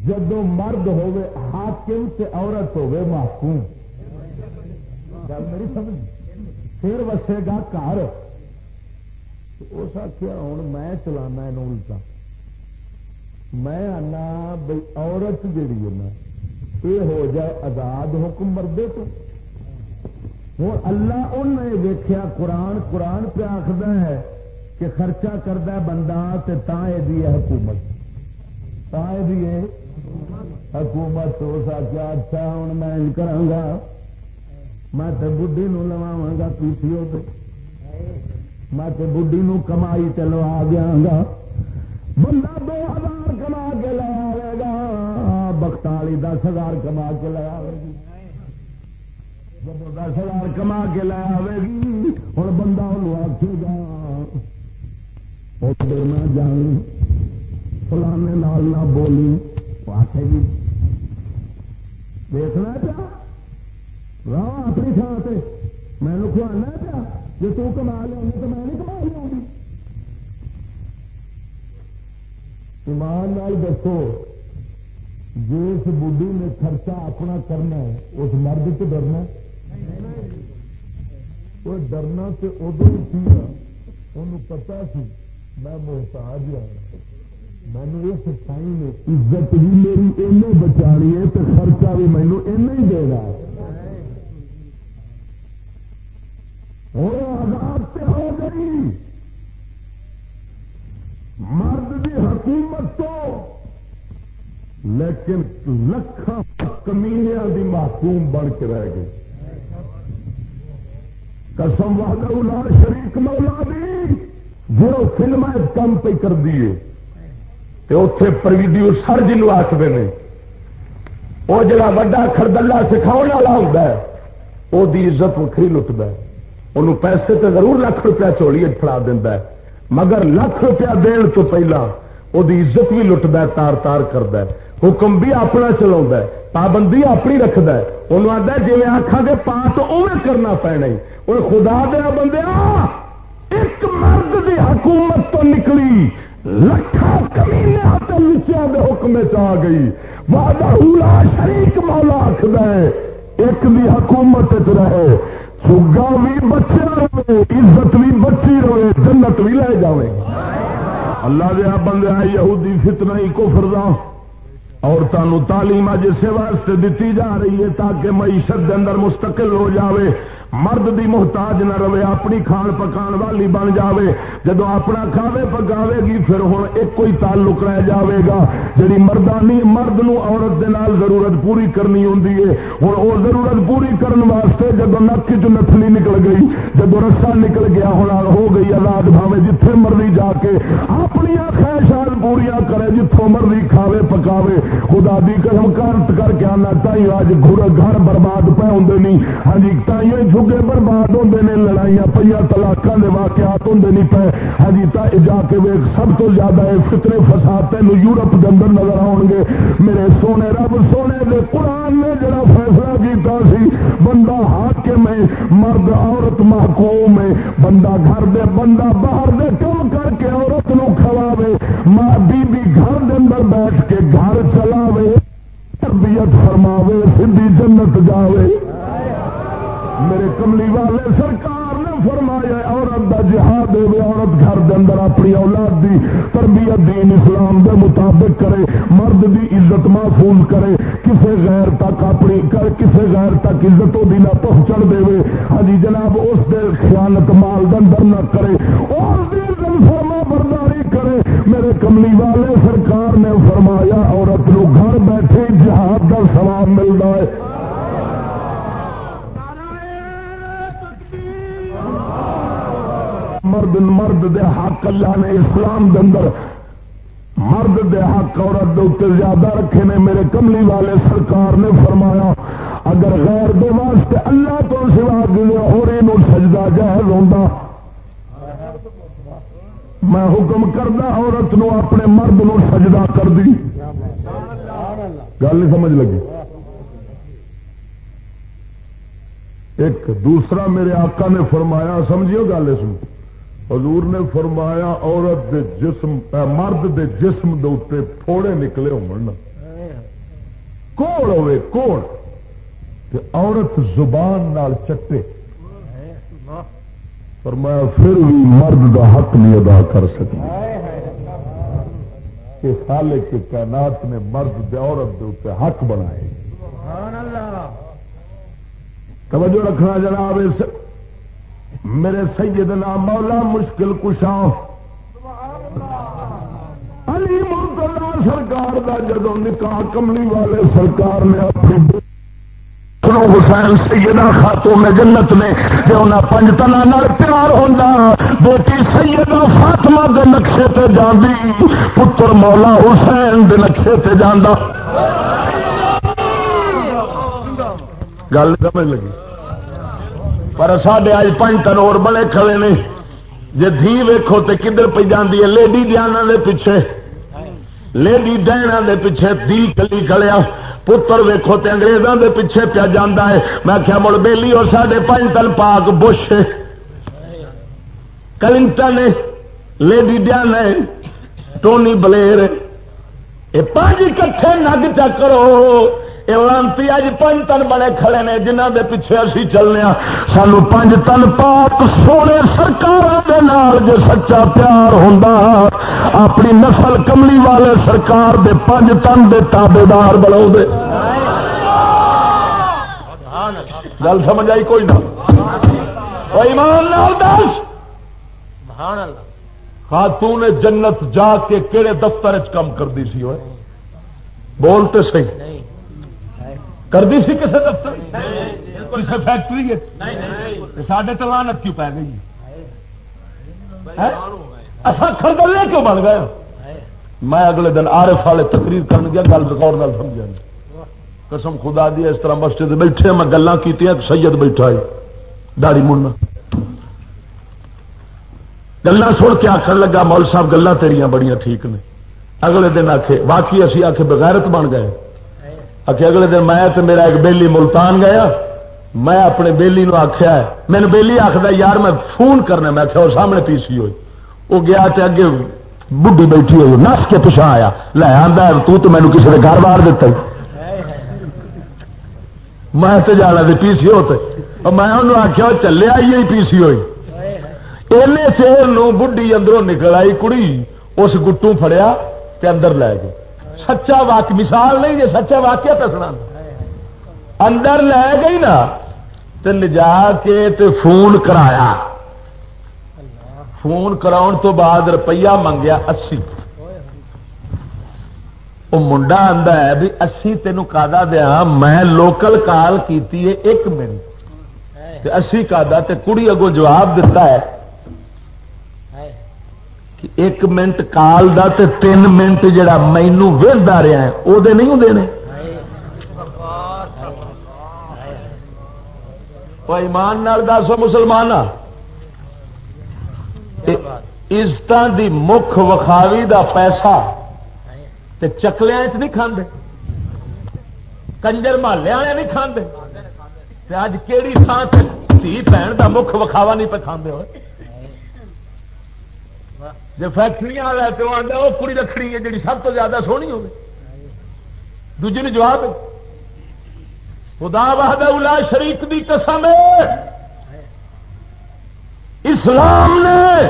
جدو مرد ہوے حاکم تے عورت ہوے محکوم۔ گل میری سمجھ؟ پھر وسے گا گھر۔ اس آخیا ہوں میں چلانا یہ الٹا۔ میں آنا بھائی عورت جیڑی ہے نا یہ ہو جائے آزاد حکم مردے تو۔ ہوں اللہ ان ویخیا قرآن قرآن پہ آخر ہے کہ خرچہ کرتا بندہ دی حکومت۔ دی حکومت ہو سکیا اچھا ہوں میں کرا میں تو بڑھی لوا گا پی سی او میں تو بڑھی کمائی تے لوا دیا گا۔ بندہ دو ہزار کما کے لیا گا، بختالی دس ہزار کما کے لیا گی جب دس ہزار کما کے لے آئے گی ہوں بندہ انہوں آخے گا ادھر نہ جان فلانے نال نہ بولی آخے گی دیکھنا پیا، راہ اپنی تھان سے میں کھوانا پیا جی تو کما لیا تو میں نہیں کما لیا گی ایمان نال دسو، جس بڑھی نے خرچہ اپنا کرنا اس مرد سے ڈرنا وہ ڈرنا تو ادو ہی سی انہوں پتا سی، میں محتاج ہوں۔ مینو اس ٹائم نے عزت بھی میری این بچانی ہے تو خرچہ بھی مینو این ہی دے رہا آزاد ہو گئی۔ مرد کی حکومت تو، لیکن لکھان کمینیا کی محکوم بن کے رہ گئی۔ قسم والا شریک مولا دی جو فلم کم پہ کر دیے اتے پرویڈیو سر جنوب آخر نے۔ وہ جڑا وا خردلا سکھاؤ والا ہوتا ہے وہ عزت وکری لٹتا ہے انہوں پیسے تو ضرور لاکھ روپیہ چولی فڑا دینا مگر لاکھ روپیہ دن تو پہلا وہ عزت بھی لٹتا ہے تار تار کرتا ہے۔ حکم بھی اپنا چلا پابندی اپنی رکھد انہوں آتا جی آخا گے پا اوے کرنا پینا وہ خدا دیا بندے ایک مرد دی حکومت تو نکلی۔ لکھا کمی نچیا کے حکم چ گئی۔ وعدہ شریک مولا آخد ایک دی حکومت رہے۔ سگا بھی بچے رہے، عزت بھی بچی رہے، جنت بھی لے جائے اللہ دیا بندے یہودی فتنہ ہی کو فردا عورتوں تعلیم اج اسے واسطے دیتی جا رہی ہے تاکہ معیشت کے اندر مستقل ہو جاوے۔ مرد دی محتاج نہ رہے، اپنی کھان پکان والی بن جاوے۔ جب اپنا کھاوے پکاوے گی، پھر ہوں ایک کوئی تعلق رہ جاوے گا۔ جی مردانی مرد نو عورت دے نال ضرورت پوری کرنی ہوں ہوں وہ ضرورت پوری کرنے واسطے جب نک چ نتلی نکل گئی جب رسا نکل گیا، ہوں ہو گئی آزاد بھاوے، جتھے مرضی جا کے اپنی خواہشات پوریا کرے جتوں مرضی کھاوے پکاوے۔ خدا دی قسم کرت کر کے آنا تھی اج گھر برباد پہ ہوں نہیں ہاں جی تھی جھگے برباد ہوتے ہیں لڑائیاں پہ تلاقوں کے واقعات ہوتے نہیں پے۔ ہاں ہجی جا کے ویک سب تو زیادہ ہے فطرے فساد تین یورپ کے اندر نظر آؤ گے۔ میرے سونے رب، سونے دے قرآن نے جڑا فیصلہ کیتا سی، بندہ ہاتھ میں مرد عورت محکوم ہے۔ بندہ گھر دے، بندہ باہر دے کم کر کے عورت نو کھواوے ماں بی بی گھر دے اندر بیٹھ کے گھر چلاوے، تربیت فرماوے سدھی جنت جاوے۔ میرے کملی والے سرکار نے فرمایا، عورت دا جہاد ہوئے عورت گھر دے اندر اپنی اولاد دی تربیت دین اسلام دے مطابق کرے، مرد دی عزت محفوظ کرے، کسے غیر تک اپنی کر، کسے غیر تک عزت دی نہ پہنچن دے ہاں جی جناب، اس دے خیانت مال دے اندر نہ کرے، اور دی فرما برداری کرے۔ میرے کملی والے سرکار نے فرمایا، عورت نو گھر بیٹھے جہاد کا سواب ملتا ہے۔ مرد مرد دے حق اللہ نے اسلام دے اندر مرد دے حق عورت دے زیادہ رکھے نے، میرے کملی والے سرکار نے فرمایا، اگر غیر دے واسطے اللہ تو سوا گلے اور سجدہ جائز ہوتا میں حکم کردا عورت نو اپنے مرد نو سجدہ کر دی۔ گل نہیں سمجھ لگی۔ ایک دوسرا میرے آقا نے فرمایا سمجھیو گل اس میں حضور نے فرمایا عورت دے جسم مرد دے جسم دے اتنے تھوڑے نکلے کوڑ ہوئے کوڑ تے عورت زبان نال چٹے۔ فرمایا پھر بھی مرد دا حق نہیں ادا کر کہ سالے کے کائنات نے مرد دے عورت دے اتنے حق بنائے۔ توجہ رکھنا جناب میرے سیدنا مولا مشکل کشا علی مرتلا سرکار کا جدو نکاح کملی والے سرکار نے اپنی حسین، سیدہ خاتون جنت نے جو انہیں پنج تنا پیار ہوتا بیٹی سیدہ فاطمہ دے نقشے تے جاندی، پتر مولا حسین دے نقشے تے جانا گل سمجھ لگی؟ پر سڈے اج پنج تنور بڑے کھڑے نے۔ جی دھی ویکو تو کدھر پہ جاتی ہے؟ لیڈی دیانا دے پیچھے۔ لیڈی ڈینا دے پیچھے دی کلی کلیا پتر ویکو تے انگریزوں دے پیچھے پیا جانا ہے۔ میں کیا مڑ بیلی اور سڈے پنج تن پاک Bush Clinton Lady Diana Tony Blair یہ پانچ کٹھے نگ چکرو۔ لانتی اج پنج تن بڑے کھڑے نے جنہ دے پیچھے اسی چلنے سانو پنج تن پاک سونے سرکار جو سچا پیار ہوں اپنی نسل کملی والے سرکار دے پنج تن دے تابے دار بنا گل سمجھ آئی کوئی نہ؟ ایمان دس۔ خاتون جنت جا کے کہڑے دفتر کام کرتی سی بولتے صحیح۔ کرتی سی کسی دفتر کسی فیکٹری سڈے تو لانت کیوں پی گئی؟ اصا خردلے کیوں بن گئے؟ میں اگلے دن آرف والے تقریر کر گیا گل ریکارڈ نال سمجھا قسم خدا دی اس طرح مسجد بیٹھے میں گلیں کی سید بیٹھا ہے داڑی مڑنا۔ گلا سن کے آخر لگا مول صاحب گلا تیریاں بڑی ٹھیک نے۔ اگلے دن آخے باقی اسی آخ بغیرت بن گئے۔ آخ اگلے دن میں تو میرا ایک بیلی ملتان گیا، میں اپنے بیلی نو آخیا مین بیلی آخر یار میں فون کرنا میں آخیا وہ سامنے پی سی ہوئی۔ وہ گیا تے اگے بڈی بیٹھی ہوئی، نس کے پچھا آیا۔ لے آدھا تو تو مینو کسی نے گھر بار دیتا میں تو جانا پی سی ہو میں انہوں آخیا چلے آئی پی سی ہوئی۔ ایلے چیر بڈی اندروں نکل آئی کڑی، اس گٹو فڑیا تے اندر لے گئے سچا واقع مثال نہیں جی سچا واقعہ پسنا اندر لے گئی نا، تے لجا کے تے فون کرایا۔ فون کراؤن تو بعد روپیہ منگیا اسی۔ وہ منڈا آتا ہے بھی اسی تین کا دیا، میں لوکل کال کی ایک منٹ۔ اسی کا کڑی اگوں جواب دیتا ہے۔ ایک منٹ کال دا تے تین منٹ جڑا مینو وہدا رہا ہے وہ نہیں ہوں ایمان نال دسو مسلمان عزت دی مکھ وکھاوی دا پیسہ تے چکلیا نہیں کھاندے۔ کنجر محلے والے نہیں کھاندے۔ اج کہڑی تھان سے دھی بہن کا مکھ وکھاوا نہیں پہ کھاندے ہوئے۔ جی فیکٹری والا تو آتا وہ کڑی رکھنی ہے جی سب تو زیادہ سونی ہوگی دوجے نے جواب خدا بہاد شریف کی قسم اسلام نے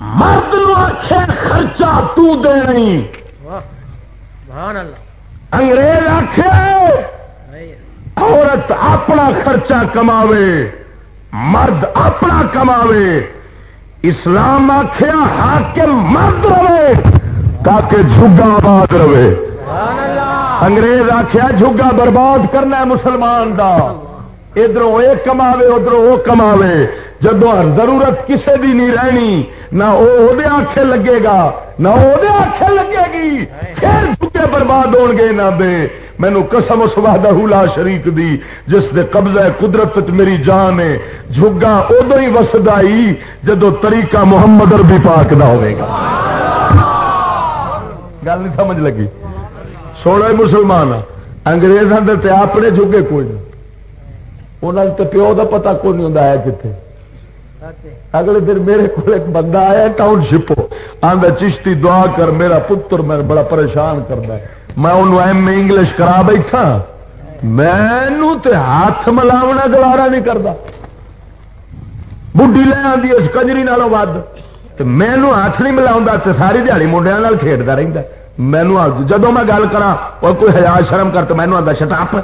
مرد آخے خرچہ تو دینی انگریز آخے عورت اپنا خرچہ کماوے، مرد اپنا کماوے۔ اسلام آخیا حاکم مرد رہے تاکہ جھگا آباد رہے۔ انگریز آخیا جھگا برباد کرنا ہے مسلمان دا۔ ادھر یہ کما ادھر وہ کما جدو ضرورت کسے دی نہیں رہنی، نہ وہ آخے لگے گا، نہ وہ آخے لگے گی۔ پھر جھگے برباد ہو گے نہ دے۔ مینو قسم اس سوادہ لا شریک دی، جس دے قبضہ قدرت میری جان ہے۔ جھگا ادو ہی وسد آئی جدو طریقہ محمد اربی پاک دا ہوئے گا۔ گل نہیں سمجھ لگی۔ سونا مسلمان انگریزوں کے اپنے جھگے کوئی نہیں۔ انہوں نے پیو کا پتا کوئی نہیں ہوتا ہے کتنے اگلے دن میرے کو ایک بندہ آیا، ٹاؤن شپ آدھا چشتی دعا کر، میرا پتر میں بڑا پریشان کرنا ہے۔ میں انہوں ایم اے انگلش کرا بیٹھا۔ میں ہاتھ ملاونا گوارا نہیں کرتا بڈی لے آتی اس کجری نالوں ود۔ مینو ہاتھ نہیں ملا ساری دیہی منڈیا کھیڈتا رہتا مینو جدو میں گل کرا اور کوئی ہزار شرم کر تو مینو آتا شٹاپ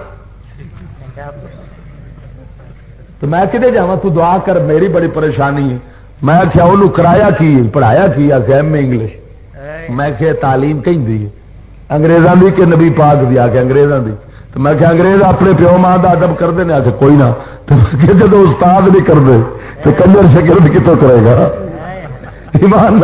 تو میں کتنے جا تو دعا کر میری بڑی پریشانی ہے۔ میں آخیا وہ کرایا کی پڑھایا کی؟ آخیا ایم اے انگلش۔ میں کہ تعلیم کہیں اگریزوں کی کہ نبی پاک دی؟ آ کے اگریزوں کی تو میں کہ انگریز اپنے پیو ماں کا ادب کرتے ہیں آ کے کوئی نہ۔ جب استاد نہیں کرتے تو کنجر شکر کتوں کرے گا؟ ایمان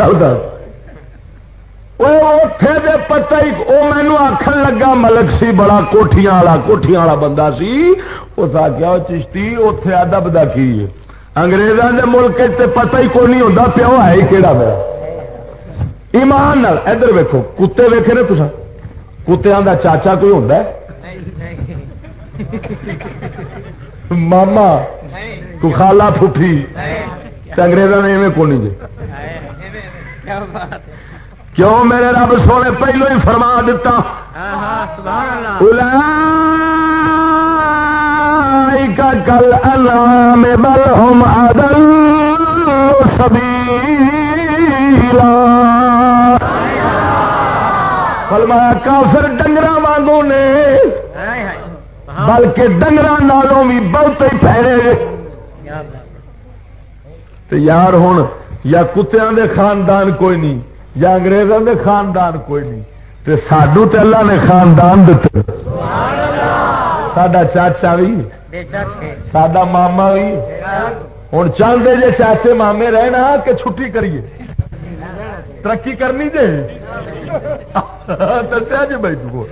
اتے پتہ ہی وہ مینو آخر لگا، ملک سی بڑا کوٹیاں والا کوٹیاں والا بندہ سی۔ اس آخیا چشتی اتے ادب کا کی انگریزوں کے ملک پتہ ہی کوئی نہیں ہوتا پیو ہے ہی کہڑا میرا؟ ایمان ادھر ویکو کتے ویکے نا تصا کتیا کا چاچا کوئی ہوتا ہے؟ ماما تو خالا پھوٹھی انگریزوں نے ایویں کونی جی؟ کیوں میرے رب سونے پہلو ہی فرما دیتا کا کل الام بل ہم ادل سبھی فرمایا کافر ڈنگر وانگو نے۔ بلکہ ڈنگر نالوں بھی بہت ہی پھیرے یار ہوں یا کتوں دے خاندان کوئی نہیں یا انگریزوں دے خاندان کوئی نہیں۔ تے سڈو تو اللہ نے خاندان دیتے سڈا چاچا بھی سڈا ماما بھی ہوں چاہتے جی چاچے مامے رہنا کہ چھٹی کریے۔ ترقی کرنی جی۔ دسیا جی بھائی تو۔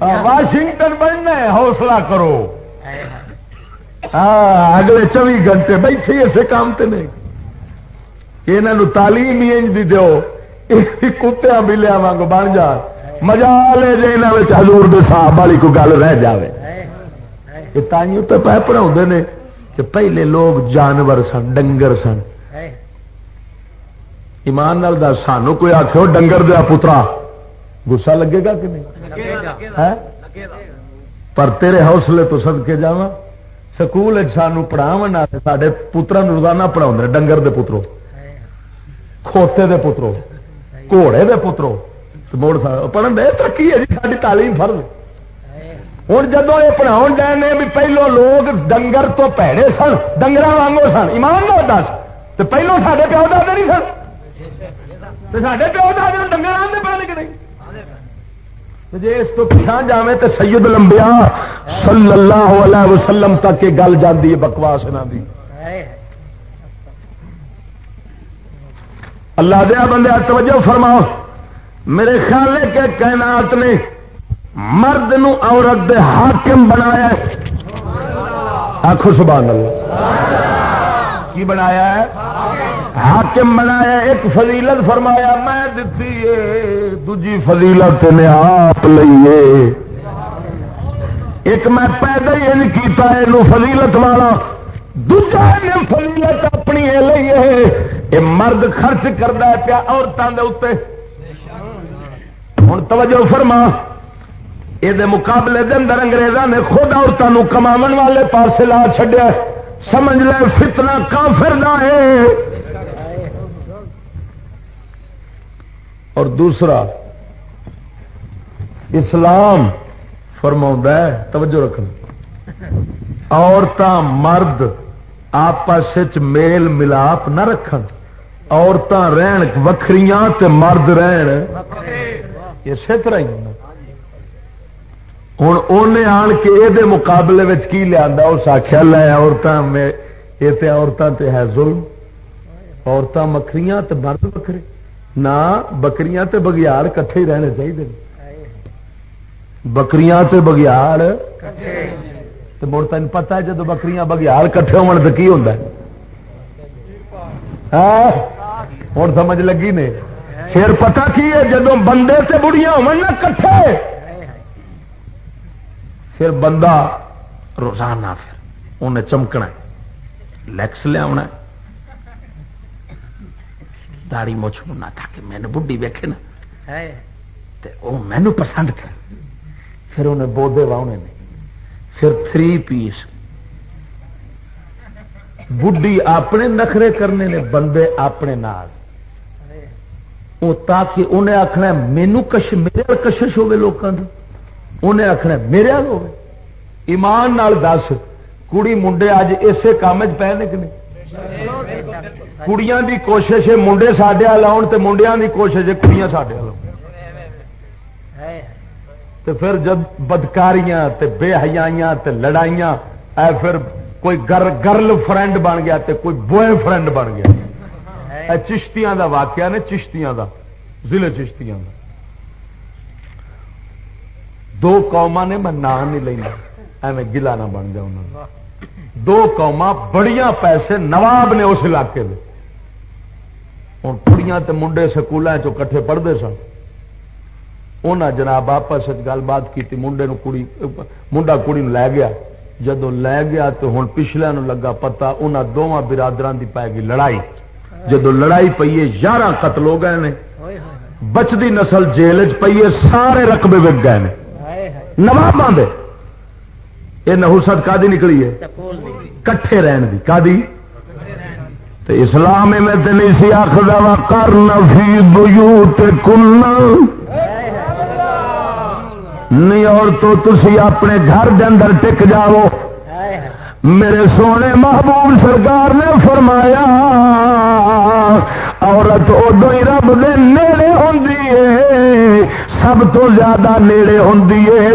واشنگٹن بننا حوصلہ کرو۔ ہاں اگلے چوبی گھنٹے بیٹھے اسے کام تے نہیں۔ کہ انہوں تعلیم ہی انج دی دو کتیا بلیا واگ بن جا۔ مزا لے جی یہاں ہزور دے صاحب والی کوئی گل رہ جائے تائیوں تو پہ پڑھا نے کہ پہلے لوگ جانور سن، ڈنگر سن۔ ایمان نال دس سانو کوئی آخو ڈنگر دیا پترا۔ گسا لگے گا کہ نہیں؟ پر تیرے حوصلے تو سد کے جا سکول سانو پڑھاو سارے پترا روزانہ پڑھا ڈنگر دے پترو۔ کھوتے دے پترو گھوڑے دے پترو۔ موڑ پڑھن دے ترقی ہے جی ساری تعلیم فرض ہوں جدو یہ پڑھاؤ ڈے بھی پہلو لوگ ڈنگر تو پیڑے سن ڈنگر وانگو سن ایمان نہ دس۔ پہلو سارے پیو دے نہیں سن۔ سارے پیو دے ڈنگر آدھے پڑھنے کے نہیں جی اس کو پچھا جائے تو سید لمبیا صلی اللہ علیہ وسلم تک یہ گل جاتی ہے بکواس دی اللہ دیا بندے توجہ فرماؤ میرے خیال ہے کہ کائنات نے مرد نو عورت دے حاکم بنایا آخو سبحان اللہ کی بنایا ہے حاکم بنایا، ایک فضیلت فرمایا، میں دتی ہے دجی فضیلت نے آپ لئیے ایک میں پیدا ہی کیتا ہے نو فضیلت والا، دوجا نے فضیلت اپنی لئیے یہ مرد خرچ کرتا ہے پیا عورتوں کے اتنے ہوں توجہ فرما یہ مقابلے دے اندر انگریزوں نے خود عورتوں کما والے پاس لا چڈیا سمجھ لے فتنا کافر نہ ہے اور دوسرا، اسلام فرما توجہ رکھنا۔ عورتیں مرد آپس میل ملاپ نہ رکھ عورتیں رہن وکری مرد رہن۔ اسی طرح ہی ہوں انہیں آن کے یہ مقابلے کی لیا اس آخیا لے عورتیں یہ عورتوں تے ہے ظلم۔ عورتیں مکھری تے مرد وکھرے۔ نہ بکریاں تے بگیاڑ کٹھے ہی رہنے چاہیے بکریاں تے بگیاڑ تو مڑ تین پتا ہے جب بکریاں بگیاڑ کٹھے ہونے تو کی ہوتا ہے؟ ہوں سمجھ لگی نے۔ پھر پتا کی ہے جدو بندے سے بڑھیا ہو کٹھے۔ پھر بندہ روزانہ پھر انہیں چمکنا لیکس لیا داڑی مچھ ہونا تھا کہ میں نے بڑھی ویکے نا وہ مینو پسند کر پھر انہیں بودے واؤنے نے پھر تھری پیس بڈھی اپنے نخرے کرنے نے بندے اپنے نال تاکہ انہیں آخنا مینو کش میرے کشش ہوے لوگوں کی انہیں آخنا میرے ہو ایمان نال دس کڑی منڈے اج اسے کام پے نے کہ نہیں کڑیاں دی کوشش ہے منڈے سڈے آؤ تو منڈیا دی کوشش ہے کڑیاں سڈے آؤ تو پھر جب بدکاریاں تے بے حیاں تے لڑائیاں اے پھر کوئی گر گرل فرینڈ بن گیا تے کوئی بوائے فرینڈ بن گیا اے چشتیاں دا واقعہ نے چشتیاں دا ضلع چشتیاں دا دو قوما نے میں نام نہیں لینا ایویں گلا نہ بن جا دو قوما بڑیاں پیسے نواب نے اس علاقے میں ہوں کڑیاں تے منڈے سکولوں چٹھے پڑھتے سن۔ انہیں جناب آپس گل بات کی منڈے کڑی منڈا کڑی لے گیا۔ جدو لے گیا تو ہوں پچھلے لگا پتا انہوں دونوں برادر کی پائے گی لڑائی۔ جدو لڑائی پیے یارہ قتل ہو گئے نے۔ بچتی نسل جیل چ پیے سارے رقبے وک گئے نواباں یہ نہوست کا دی نکلی ہے۔ کٹھے رہن دی۔ کا دی تو اسلام میں تو نہیں سی آخر وا کر نفی بجوت کلنا نہیں اور تو تسی اپنے گھر دے اندر ٹک جاؤ۔ میرے سونے محبوب سرکار نے فرمایا عورت ادو ہی رب دے نیڑے ہوں سب تو زیادہ نیڑے ہوں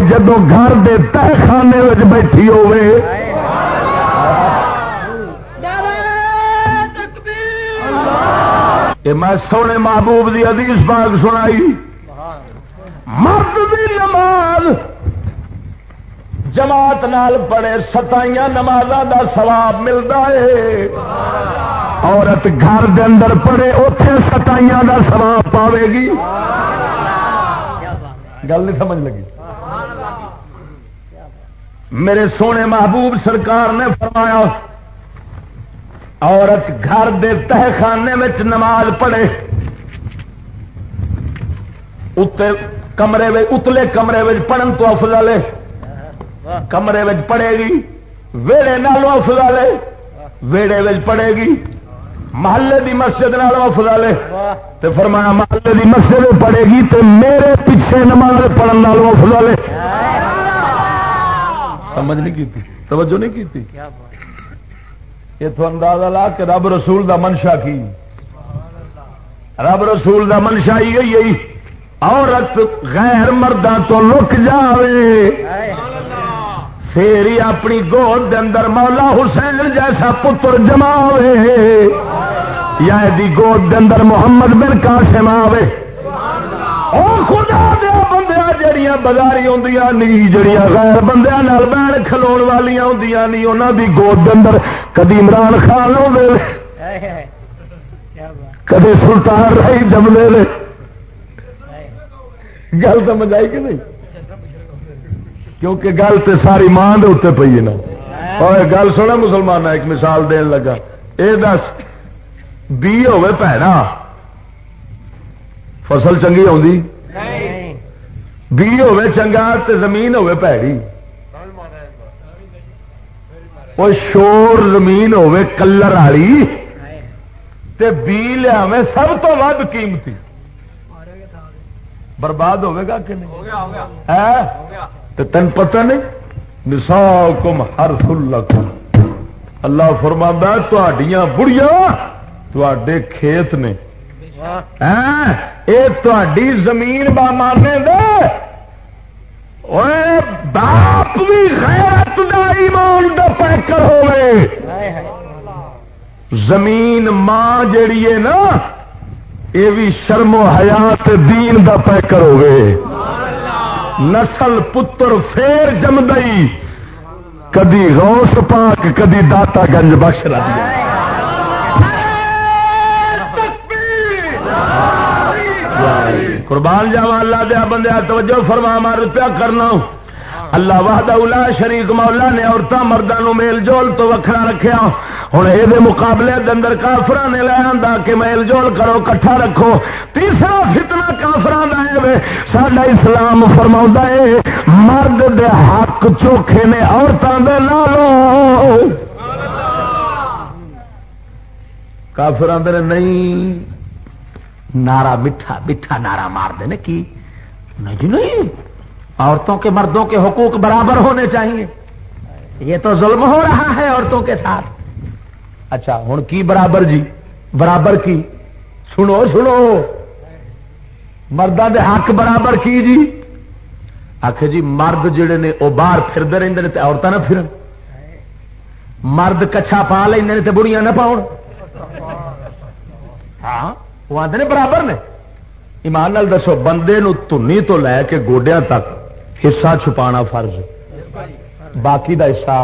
جدو گھر دے تہ خانے بیٹھی ہوئے یہ میں سونے محبوب دی حدیث باغ سنائی۔ مرد دی نماز جماعت نال پڑے ستائیاں نماز دا سواب ملتا ہے عورت گھر دے اندر پڑے اتے ستائیاں دا سواب پاوے گی۔ گل نہیں سمجھ لگی۔ میرے سونے محبوب سرکار نے فرمایا، عورت گھر دے تہ خانے میں نماز پڑھے۔ کمرے اتلے کمرے پڑھن تو افضل ہے۔ کمرے پڑھے گی، ویڑے نالوں افضل ہے، ویڑے پڑھے گی۔ محلے دی مسجد نالوں افضل ہے تو فرمایا، محلے دی مسجد پڑھے گی تو میرے پیچھے نماز پڑھن نالوں افضل ہے سمجھ نہیں کی توجہ نہیں کی اتو اندازہ لا کہ رب رسول دا منشا کی۔ رب رسول دا منشا ہی گئی عورت غیر مردہ تو لک جاوے۔ پھر ہی اپنی گود دے اندر مولا حسین جیسا پتر جما یا دی گود دے اندر محمد بن قاسم آوے۔ او خدا دیا بندیا جڑیاں بازاری آدیاں نہیں جڑیاں غیر بندیا بہن کھلو والی آدیاں نہیں انہوں دی گود دے اندر کدی عمران خان آدھے کدی سلطان رائی جملے نے گل سمجھ آئی کہ نہیں؟ کیونکہ گل تو ساری ماں دے اتنے پی ہے نا۔ اور گل سونا مسلمان ایک مثال دین لگا۔ یہ دس بی ہوے پیڑا فصل چنگی آتی بی ہوے چنگا تے زمین ہوے پیڑی وہ شور زمین ہوے کلر والی। تے بی لیا سب تو ود قیمتی। برباد ہوے گا کہ نہیں؟ تین پتہ نہیں؟ نسا کم ہر فل اللہ فرما تڈیاں بڑیا تے کھیت نے یہ زمین بامانے دے باپ بھی غیرت دا ایمان دا پیکر ہوئے زمین ماں جیڑی ہے نا یہ بھی شرم و حیات دین دا پیکر ہوئے نسل پتر فیر جمدئی کدی روس پاک کدی داتا گنج بخش رہی قربان جاوا اللہ دیا بندے توجہ فرما مار پیا کرنا اللہ واہد الا شریک، مولا نے عورتوں مردوں میل جول تو وکھرا رکھیا۔ ہوں یہ مقابلے اندر کافر نے لے آتا کہ میل جول کرو، کٹھا رکھو۔ تیسرا فتنا کافران ہے سڈا اسلام فرما ہے مرد دے حق چوکھے نے عورتوں کے لالو کافر آدھے نہیں نارا میٹھا میٹھا نارا مار دینے کی۔ نہیں جی نہیں۔ عورتوں کے مردوں کے حقوق برابر ہونے چاہیے۔ یہ تو ظلم ہو رہا ہے عورتوں کے ساتھ۔ اچھا ہوں کی برابر جی؟ برابر کی؟ سنو سنو۔ مردہ دے حق برابر کی جی؟ آخ جی مرد جڑے نے وہ باہر پھرتے رہتے ہیں عورتیں نہ پھر مرد کچھا پا لیں بڑیاں نہ پاؤ ہاں۔ وہ آتے برابر نے۔ ایمان نال دسو، بندے نو تنی تو لے کے گوڈیا تک حصہ چھپانا فرض۔ باقی دا حصہ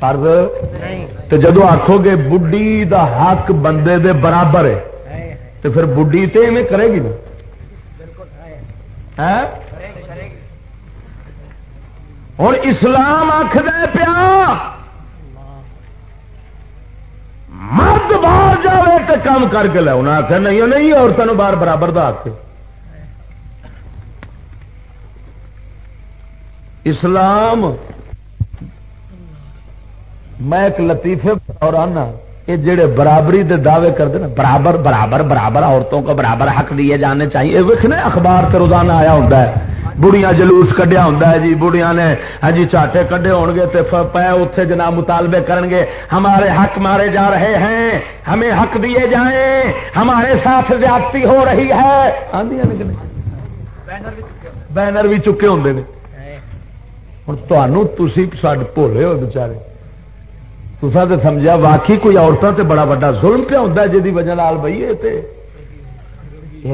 فرض۔ تو جدو آخو گے بڈی دا حق بندے دے برابر ہے تو پھر بڈی تو ایویں کرے گی نا۔ ہاں؟ ہوں، اسلام آخد پیا مرد باہر جا کام کر کے لیا انہیں آخیا نہیں نہیں عورتوں باہر برابر دا کے اسلام، میں ایک لطیفے اور آنا یہ جڑے برابری دے دعوے کرتے نا، برابر برابر برابر، عورتوں کو برابر حق دیے جانے چاہیے۔ ویکنے اخبار سے روزانہ آیا ہوتا ہے۔ بڑیاں جلوس کڈیا ہوں جی بڑیاں نے ہاں جی چاٹے کڈے ہو گے تو پے اتے جناب مطالبے کرن گے ہمارے حق مارے جا رہے ہیں ہمیں حق دیے جائیں ہمارے ساتھ زیادتی ہو رہی ہے۔ بینر بھی چکے ہوں ہوں تھی بھولے ہو بچارے تصا تو سمجھا واقعی کوئی عورتوں سے بڑا وا ظلم پہ ہوتا ہے جی وجہ لال بھائی یہ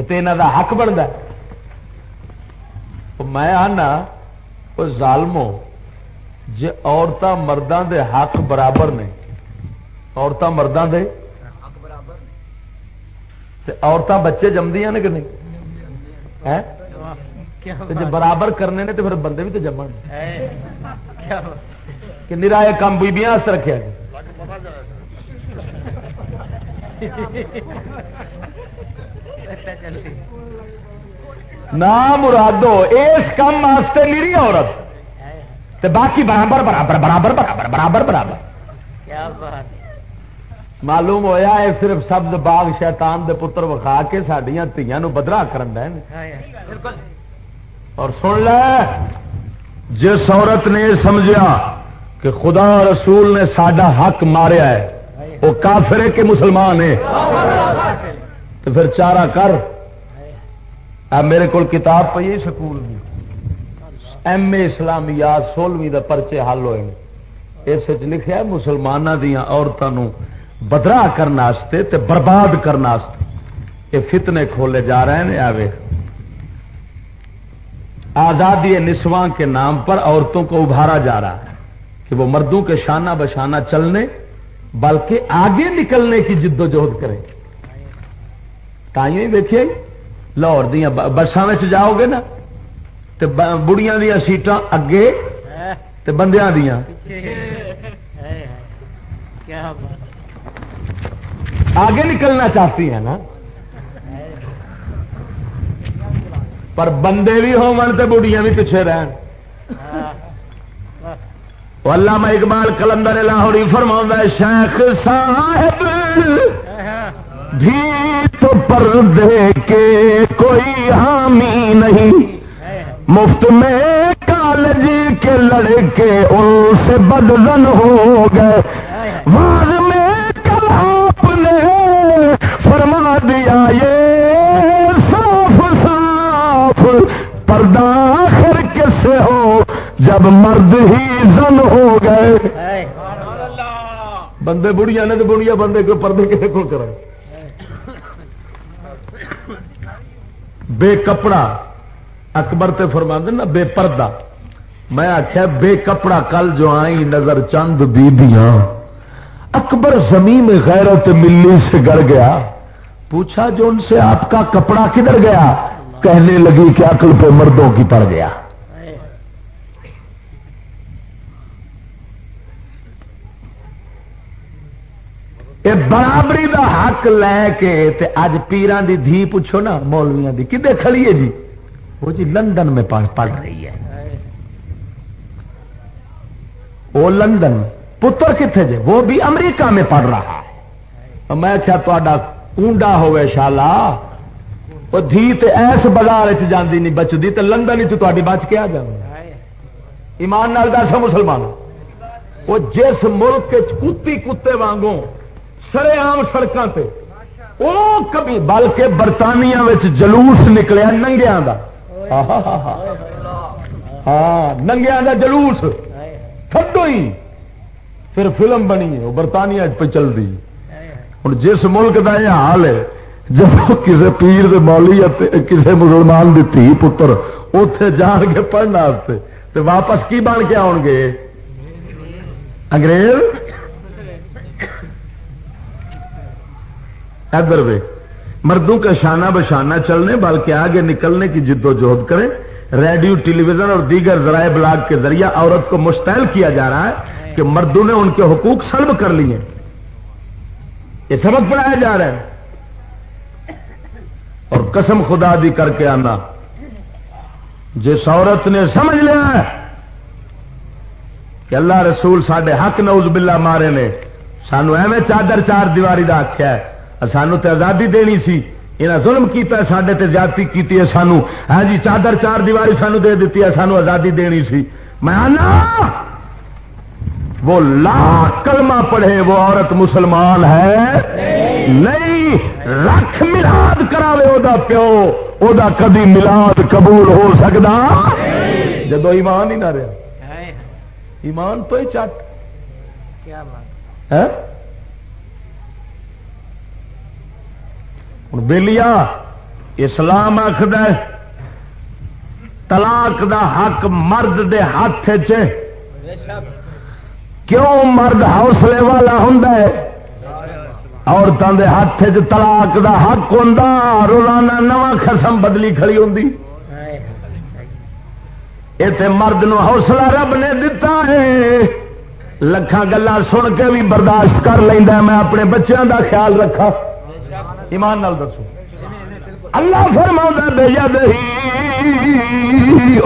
تو یہاں کا حق بنتا میں آنا وہ ظالمو جی عورتیں مردوں دے حق برابر نے۔ عورتیں مردوں دے؟ عورتیں بچے جمدیا نے کہ نہیں؟ جی برابر کرنے نے تو پھر بندے بھی تو جمن۔ کہ نرا یہ کام بیبیاں رکھا جی۔ نہ مرادو اس کام واسطے میری عورت۔ باقی برابر برابر برابر برابر برابر برابر۔ معلوم ہویا ہے صرف سبز باغ شیطان دے پتر وکھا کے سڈیا تیاں بدرا کرن اور سن لے جس عورت نے سمجھا کہ خدا رسول نے سڈا حق ماریا ہے وہ کافر ہے کہ مسلمان ہے؟ تو پھر چارہ کر میرے کو کتاب پی سکول ایم اے اسلامیات سولہویں کا پرچے حل ہوئے اس لکھا مسلمانوں دیا عورتوں بدرا کرنے تے برباد کرنے یہ فتنے کھولے جا رہے ہیں آوے آزادی نسواں کے نام پر عورتوں کو ابھارا جا رہا ہے کہ وہ مردوں کے شانہ بشانہ چلنے، بلکہ آگے نکلنے کی جد و جہد کریں۔ تھی دیکھیے لاہور دیا بسان جاؤ گے نا تو بڑیاں دیا سیٹاں اگے تو بندیاں دیا آگے نکلنا چاہتی ہیں نا پر بندے بھی بڑیاں بھی پیچھے رہن علامہ اقبال کلندر لاہوری فرما شیخ صاحب بھی تو پردے کے کوئی حامی نہیں۔ مفت میں کالج کے لڑکے ان سے بدزن ہو گئے۔ بعد میں کل آپ نے فرما دیا یہ صاف صاف پردہ آخر کیسے ہو جب مرد ہی زن ہو گئے؟ بندے بڑھیا نے تو بڑھیا بندے کو پردے کسی کو کریں؟ بے کپڑا اکبر تے فرما نا بے پردہ۔ میں آخیا بے کپڑا کل جو آئی نظر چند بیبیاں۔ اکبر زمین غیرت ملی سے گڑ گیا۔ پوچھا جو ان سے آپ کا کپڑا کدھر گیا؟ کہنے لگی کہ عقل پہ مردوں کی پڑ گیا۔ برابری دا حق لے کے تے اج پیران دی دھی پوچھو نا مولویا دی، کدے کھڑی ہے جی؟ وہ جی لندن میں پڑھ رہی ہے۔ وہ لندن، پتر کتنے جی وہ بھی امریکہ میں پڑھ رہا ہے۔ میں کیا تا کنڈا ہوئے شالا، وہ دھی تے ایس بازار جاندی نہیں بچتی تو لندن ہی تو بچ کے آ جائے ایمان نال دس مسلمان وہ جس ملک کتی کتے وانگوں سرے آم سڑکوں پہ وہ کبھی بلکہ برطانیہ جلوس نکلیا ننگیا ہاں ننگیا کا جلوس۔ تھڈو ہی۔ پھر فلم بنی ہے، وہ برطانیہ پہ چل رہی ہوں جس ملک کا یہ حال ہے، جب کسی پیر دے مولی کسی مسلمان دی تھی پتر اتے جان کے پڑھنے واپس کی بن کے آؤ گے؟ انگریز؟ ادھر وے۔ مردوں کا شانہ بشانہ چلنے، بلکہ آگے نکلنے کی جد و جہد کریں۔ ریڈیو ٹیلی ویژن اور دیگر ذرائع بلاگ کے ذریعہ عورت کو مستعل کیا جا رہا ہے کہ مردوں نے ان کے حقوق سلب کر لیے۔ یہ سبق پڑھایا جا رہا ہے۔ اور قسم خدا دی کر کے آنا۔ جس عورت نے سمجھ لیا ہے کہ اللہ رسول سڈے حق نوز بلا مارے نے، سانو ایویں چادر چار دیواری کا آخیا ہے۔ سانو تے آزادی دینی سی۔ یہاں ظلم کیتا ہے سڈے تے زیادتی کی ہے سانو۔ ہاں جی چادر چار دیواری سانو دے دیتی ہے سانو آزادی دینی سی۔ میں آنا! وہ لا کلمہ پڑھے وہ عورت مسلمان ہے۔ نہیں رکھ ملاد کراوے وہ پیو۔ وہ کدی ملاد قبول ہو سکتا جدو ایمان ہی نہ رہا۔ ایمان تو ہی چٹ۔ ہوں بےلیا اسلام آخد طلاق دا حق مرد دے ہاتھ چ کیوں مرد حوصلے والا ہوں عورتوں کے ہاتھ چ تلاک دا حق ہوں روزانہ نواں خسم بدلی کھڑی ہوں اتنے مرد نو حوصلہ رب نے دتا ہے۔ لکھان گلا سن کے بھی برداشت کر لینا میں اپنے بچوں دا خیال رکھا ایمان نال دسو۔ اللہ فرما بے ہی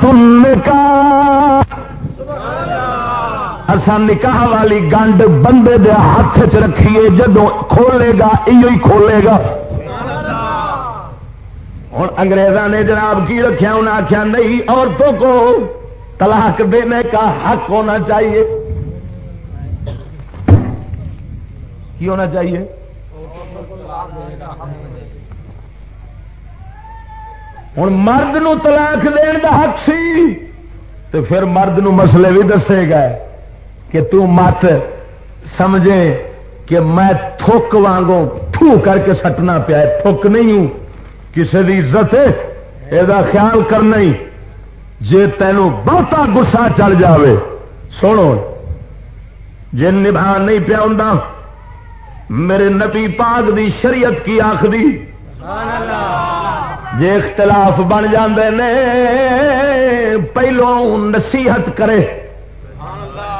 تم کا اسا نکاح والی گنڈ بندے دے ہاتھ چ رکھیے جدو کھولے گا ہی کھولے گا۔ ہوں انگریزوں نے جناب کی رکھا انہیں آخیا نہیں، عورتوں کو طلاق دینے کا حق ہونا چاہیے۔ کی ہونا چاہیے؟ ہوں مرد نو طلاق دین کا حق سی تو پھر مرد نو مسئلے بھی دسے گا کہ تو مت سمجھے کہ میں تھوک وانگوں تھو کر کے سٹنا پیا تھوک نہیں ہوں۔ کسی کی عزت یہ خیال کرنا ہی۔ جی تینوں بہتا گسا چل جاوے، سنو جی نبھا نہیں پیا ہوں میرے نبی پاک دی شریعت کی آخری جے اختلاف بن جاندے نے، پہلو نصیحت کرے۔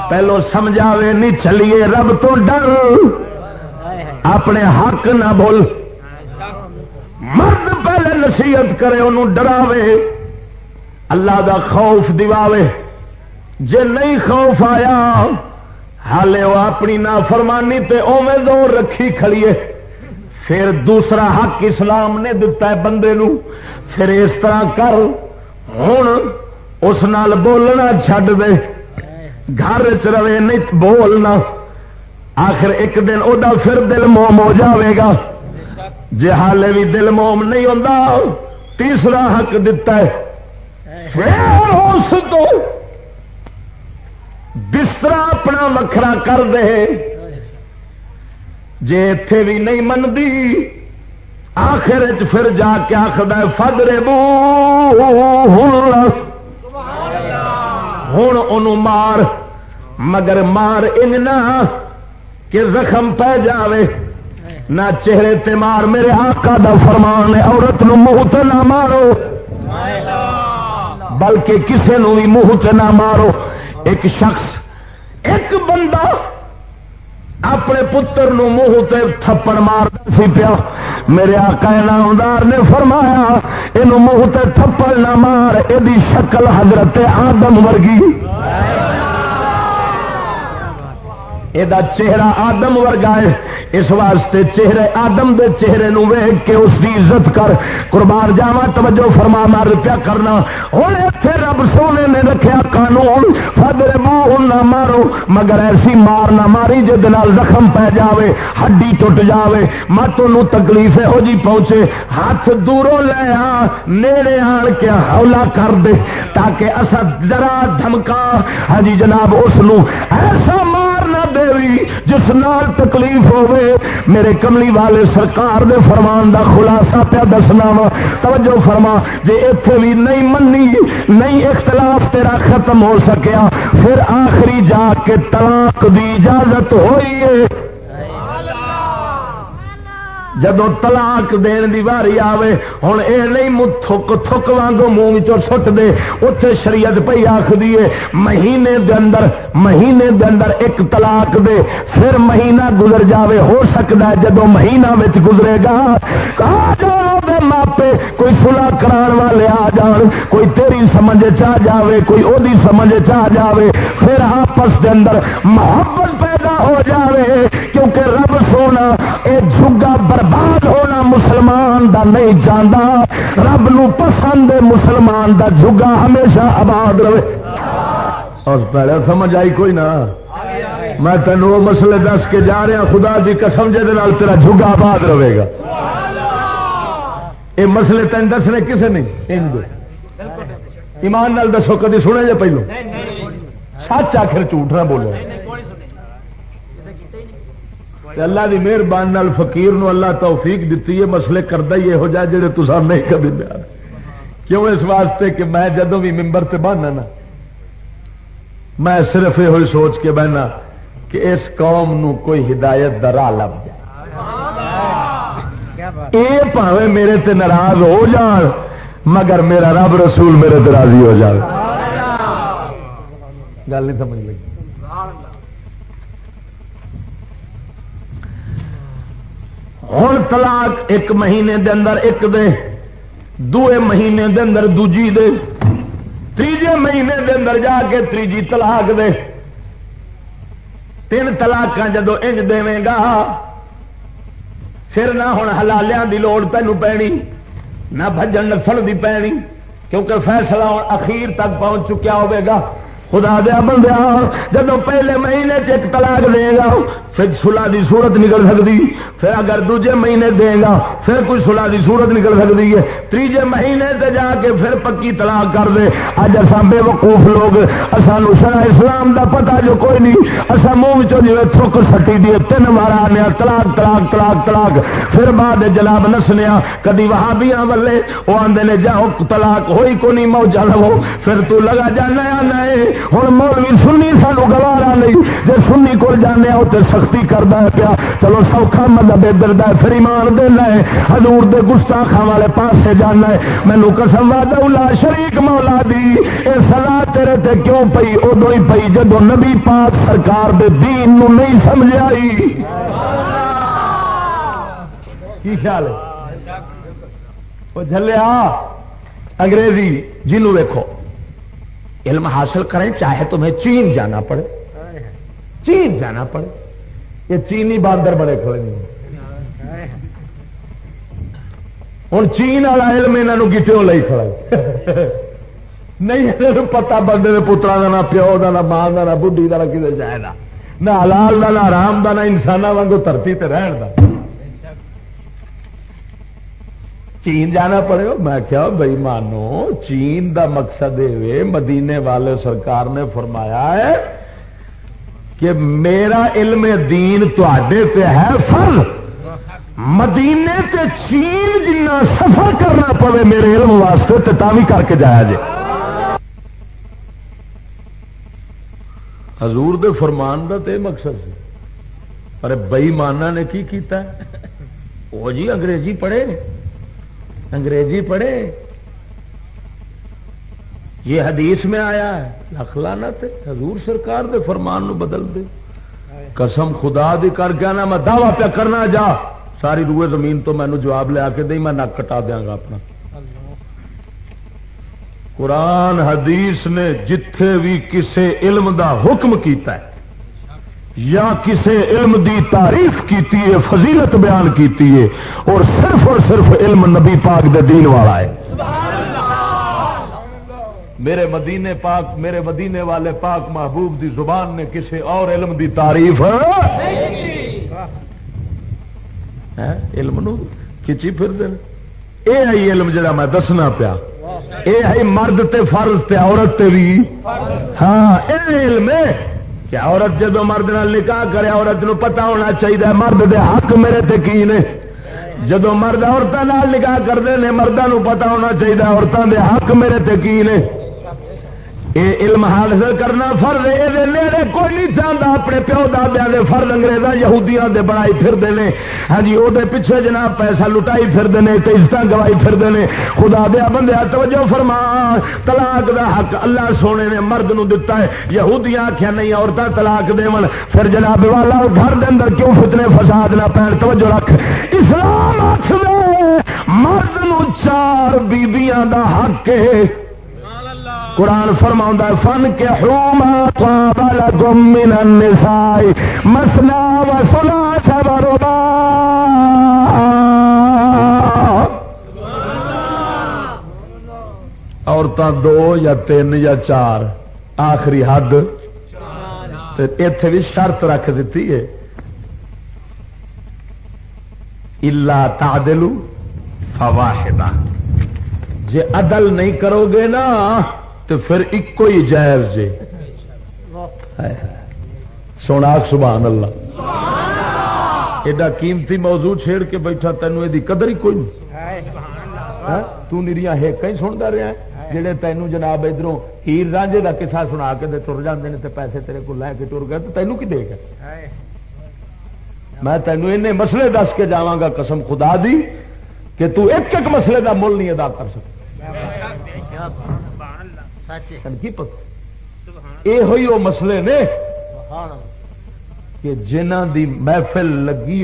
پہلو سمجھاوے نہیں چلیے، رب تو ڈر۔ اپنے حق نہ بول مرد پہلے نصیحت کرے، انہوں ڈراوے۔ اللہ دا خوف دواوے۔ جے نہیں خوف آیا حالے وہ اپنی نافرمانی تے اوے زور رکھی کھڑیے پھر دوسرا حق اسلام نے دتا ہے بندے نو۔ پھر اس طرح کر ہوں اس نال بولنا چھڈ دے۔ گھر چ رہے، نہیں بولنا۔ آخر ایک دن وہ پھر دل موم ہو جاوے گا۔ جی حالے بھی دل موم نہیں ہوتا تیسرا حق دتا ہے۔ پھر اس تو بستر اپنا وکھرا کر دے۔ جی اتے بھی نہیں منتی آخر پھر جا کے آخر فدرے بو ہوں ان مار، مگر مار ان کہ زخم پہ جاوے۔ نہ چہرے تے مار، میرے آقا دا فرمان ہے، عورت نو منہ تے نہ مارو۔ بلکہ کسے نو بھی منہ تے نہ مارو۔ ایک شخص، ایک بندہ اپنے پتر نو منہ تے تھپڑ مار سی پیا۔ میرے آقا نامدار نے فرمایا یہ منہ تے تھپڑ نہ مار یہ شکل حضرت آدم ورگی۔ یہ چہرہ آدم ورگا ہے۔ اس واسطے چہرے آدم دے چہرے نو ویگ کے اس کی عزت کر۔ قربان جاوا توجہ فرما مار پیا کرنا۔ ہوں اتنے رب سونے نے رکھیا قانون۔ فدر منہ نہ مارو۔ مگر ایسی مار نہ ماری جد زخم پی جاوے، ہڈی ٹوٹ جاوے۔ مت ان تکلیف ہو جی پہنچے۔ ہاتھ دوروں لے آ، نیڑے آن کے ہولا کر دے، تاکہ اصا ذرا دھمکا۔ ہاں جی جناب، اس ایسا مار دے بھی جس نال تکلیف ہوے میرے کملی والے سرکار دے فرمان دا خلاصہ پیا دسنا وا۔ توجہ فرما، جے اتے بھی نہیں منی نہیں اختلاف تیرا ختم ہو سکیا، پھر آخری جا کے طلاق دی اجازت ہوئی ہے۔ جدو طلاق دین دی واری آوے ہوں اے نہیں تھک تھک وانگو منہ سٹ دے اتے شریعت پہ آخ دیے مہینے دے اندر مہینے دے اندر ایک طلاق دے، پھر مہینہ گزر جاوے، ہو سکتا ہے جدو مہینہ گزرے گا کہا ماپے، کوئی سلا کران والے آ جان، کوئی تیری سمجھ چاہ جاوے، کوئی او دی سمجھ چاہ جاوے، پھر آپس دے اندر محبت پیدا ہو جاوے، کیونکہ رب سونا اے جھگا برباد ہونا مسلمان دا نہیں جانا رب نو پسند مسلمان دا جھگا، ہمیشہ آباد رہے۔ اور پہلے سمجھ آئی کوئی نہ میں تینوں وہ مسئلے دس کے جا رہا خدا دی قسم جے تیرا جھگا آباد رہے گا۔ یہ مسئلے تین دسنے کسے نہیں۔ ایمان نال دسو، کدی سنے جے پہلو؟ سچ آخر جھوٹ نہ بولو۔ اللہ کی مہربانی فقیر نو اللہ توفیق دیتی ہے مسئلے کردہ ہی یہو جہ جڑے تو نہیں کبھی بیان۔ کیوں اس واسطے کہ میں جدو بھی ممبر سے بہنا نا میں صرف یہ سوچ کے بہنا کہ اس قوم نو کوئی ہدایت درا لب جائے۔ یہ پاوے میرے تے ناراض ہو جان مگر میرا رب رسول میرے تے راضی ہو جائے گل نہیں سمجھ لگی۔ ہوں طلاق ایک مہینے دے اندر ایک دے دوے مہینے دے اندر دوجی دے تیجے مہینے دے اندر جا کے تیجی طلاق دے۔ تین تلاک جدو انج دے گا، پھر نہ ہوں ہلالیاں دی لوڑ تینوں پینی، نہ بجن نسل دی پینی، کیونکہ فیصلہ ہوں اخیر تک پہنچ چکیا ہوگا خدا دیا بندیا جب پہلے مہینے چ طلاق دے گا، پھر سلا دی صورت نکل سکتی پھر اگر دوجے مہینے دے گا، پھر کوئی سلا دی صورت نکل سکتی ہے۔ تیجے مہینے تے جا کے پھر پکی طلاق کر دے۔ اج اصا بے وقوف لوگ سانو شرح اسلام دا پتا جو کوئی نہیں اصا منہ جی تھک سٹی دی، تین بار آنے طلاق طلاق طلاق طلاق۔ پھر بعد جناب نسنیا کدی وہاں ولے وہ آدھے نے جاؤ، طلاق ہوئی کو نہیں، موجہ لو پھر تو لگا جانا آنا ہے۔ ہوں مولوی سنی سانو گوارا نہیں جی سنی کو جانے تو سختی کرتا ہے پیا۔ چلو سوکھا مطلب ادھر پھر ایمان دینا ہے۔ ہزور دے گستاخا والے پاسے جانا ہے۔ مینو قسم والا شریک مولا دی۔ یہ سلا تیرے تے کیوں پئی؟ ادو ہی پئی جدو نبی پاک سرکار دے دین نو نہیں سمجھ آئی۔ کی خیال ہے؟ وہ جلیا انگریزی، جنوں ویکو علم حاصل کریں چاہے تمہیں چین جانا پڑے۔ چین جانا پڑے۔ یہ چینی باندر بڑے کھڑے نہیں۔ ہوں چین والا علم یہاں گیٹوں لائی کھڑا نہیں پتا بندے کے پترا کا نہ پیو کا نہ ماں کا نہ بڈی کا نہ کسی جائے نہ حلال کا نہ آرام کا نہ انسان واگ دھرتی رہن کا چین جانا پڑے میں کیا بھائی مانو، چین دا مقصد یہ مدینے والے سرکار نے فرمایا ہے کہ میرا علم دین تے ہے فر مدینے تے چین جنا سفر کرنا پڑے میرے علم واسطے تو تا بھی کر کے جایا جائے حضور دے فرمان دا تے مقصد سے ارے بئی مانا نے کی کیتا ہے؟ وہ جی انگریزی پڑھے انگریزی پڑھے۔ یہ حدیث میں آیا ہے، لکھ لانا حضور سرکار دے فرمان نو بدل دے۔ قسم خدا دی کر کے نا میں دعوی پہ کرنا، جا۔ ساری روئے زمین تو مینو جواب لیا کے دیں، میں نک کٹا دیا گا اپنا۔ قرآن حدیث نے جتھے بھی کسے علم دا حکم کیتا ہے یا کسے علم دی تعریف کیتی ہے، فضیلت بیان کیتی ہے، اور صرف اور صرف علم نبی پاک دے دین والا ہے۔ میرے مدینے پاک، میرے مدینے والے پاک محبوب دی زبان نے کسی اور علم دی تعریف علم نو کھچی پھر دے اے ہے علم جڑا میں دسنا پیا۔ اے ہے مرد تے فرض تے عورت تے بھی۔ ہاں علم کہ عورت جدو مرد نکاح کرے، عورت نو پتا ہونا چاہیے مرد دے حق میرے تے کی نے؟ جدو مرد عورتوں نکاح کرتے ہیں مردوں پتا ہونا چاہیے عورتوں دے حق میرے تے کی نے؟ علم حاصل کرنا فرض یہ نیڑے کوئی نہیں چاہتا، اپنے پیو دادیا کے فرد انگریزا یہودیاں دے بڑائی پھرتے ہیں ہاں جی وہ پیچھے جناب پیسہ لٹائی پھرتے ہیں عزت گوائی پھرتے ہیں خدا دیا بندے توجہ فرما۔ طلاق دا حق اللہ سونے نے مرد نو دتا ہے۔ یہودیاں آخیا نہیں عورتیں طلاق دے پھر جناب والا گھر دے اندر کیوں فتنے فساد نہ پین توجہ رکھ۔ اسلام آخ مرد نو چار بیبیاں دا حق ہے۔ قرآن فرما فن کے مسنا و سنا سبروبا عورتیں دو یا تین یا چار، آخری حد۔ اتے بھی شرط رکھ دیتی ہے۔ الا تعدلو فواہدہ جے عدل نہیں کرو گے نا تو پھر ایک ہی جائز جے۔ سونا سبحان اللہ۔ ایڈا قیمتی موضوع چھیڑ کے بیٹھا، تینوں یہ قدر ہی کوئی نہیں۔ ہاں؟ تیریاں ہیک ہی سنتا رہا ہے۔ جہے تینوں جناب ادھر ہیر رانجے کا کسا سنا کے تر جاتے ہیں پیسے تیرے کو لے کے ٹر گئے، تو تینوں کی دے گا میں تینوں این مسئلے دس کے جا قسم خدا دی کہ تو ایک ایک مسئلے کا مل نہیں ادا کر سکتا۔ یہ وہ مسئلے نے کہ جنہ دی محفل لگی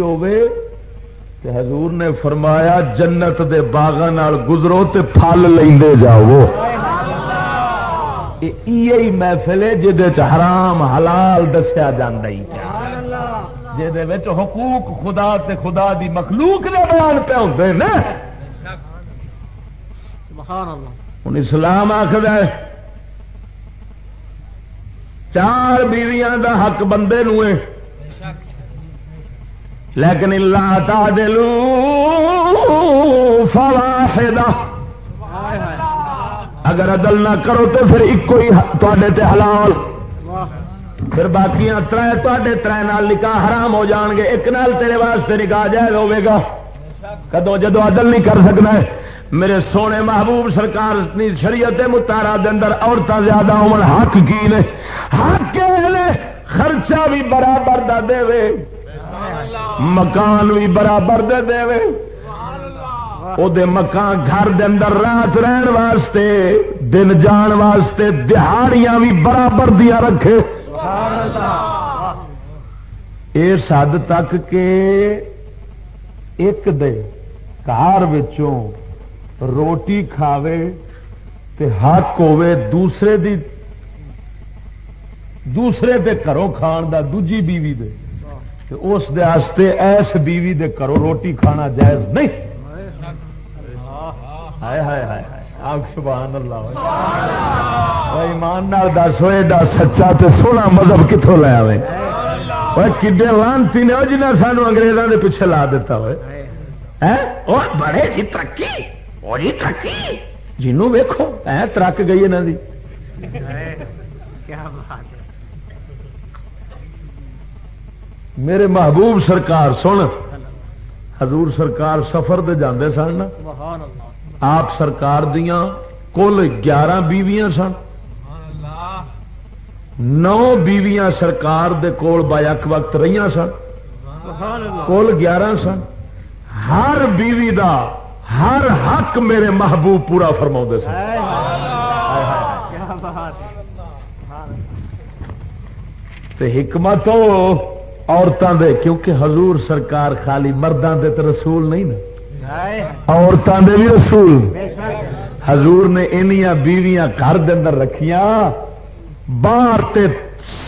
حضور نے فرمایا جنت دے باغان گزرو تے پھل لے جاؤ۔ یہ محفل ہے جہد حرام حلال دسیا جا جہد حقوق خدا تے خدا دی مخلوق نے بیان پہ ہوتے ہیں ہوں اسلام آخر چار بیویاں دا حق بندے نو لیکن اللہ تعدلو فواحدہ۔ اگر عدل نہ کرو تو پھر ایک ہی تے حلال۔ پھر باقی تر تر نال نکاح حرام ہو جان گے۔ ایک نال تیرے واسطے نکاح جائز ہوے گا۔ کدو جدو عدل نہیں کر سکنا میرے سونے محبوب سرکار شریعت متارا اندر عورتیں زیادہ ہون حق کی نے؟ حق نے خرچہ بھی برابر دا دے وے۔ مکان بھی برابر دے دے وے۔ او دے مکان گھر دے اندر رات رہن واسطے دن جان واسطے دہاڑیاں بھی برابر دیا رکھے۔ اس حد تک کہ ایک دے کار روٹی کھاوے تے حق ہوے دوسرے دی دوسرے دے گھروں کھان دا دوجی بیوی دے تے اس دے آستے ایس بیوی دے کرو روٹی کھانا جائز نہیں ہائے ہائے ہائے سبحان اللہ ایمان نال دس ہوئے ڈا سچا تے سونا مذہب کتوں لے آئے کڈے لانتی نے جنہیں سانو انگریزوں کے پیچھے لا دیتا ہوئے بڑے جی ترقی ترقی جنوں ویکو ای ترک گئی یہاں کی میرے محبوب سرکار سن حضور سرکار سفر دے جاندے سن آپ سرکار دیا کل گیارہ بیویاں سن نو بیویاں سرکار دے کول باق وقت رہی سن کل گیارہ سن۔ ہر بیوی دا ہر حق میرے محبوب پورا فرما سن۔ حکمت عورتوں دے، کیونکہ حضور سرکار خالی مردوں دے تو رسول نہیں نا۔ عورتوں دے بھی رسول۔ حضور نے انیاں بیویاں گھر دے اندر رکھیاں۔ باہر تے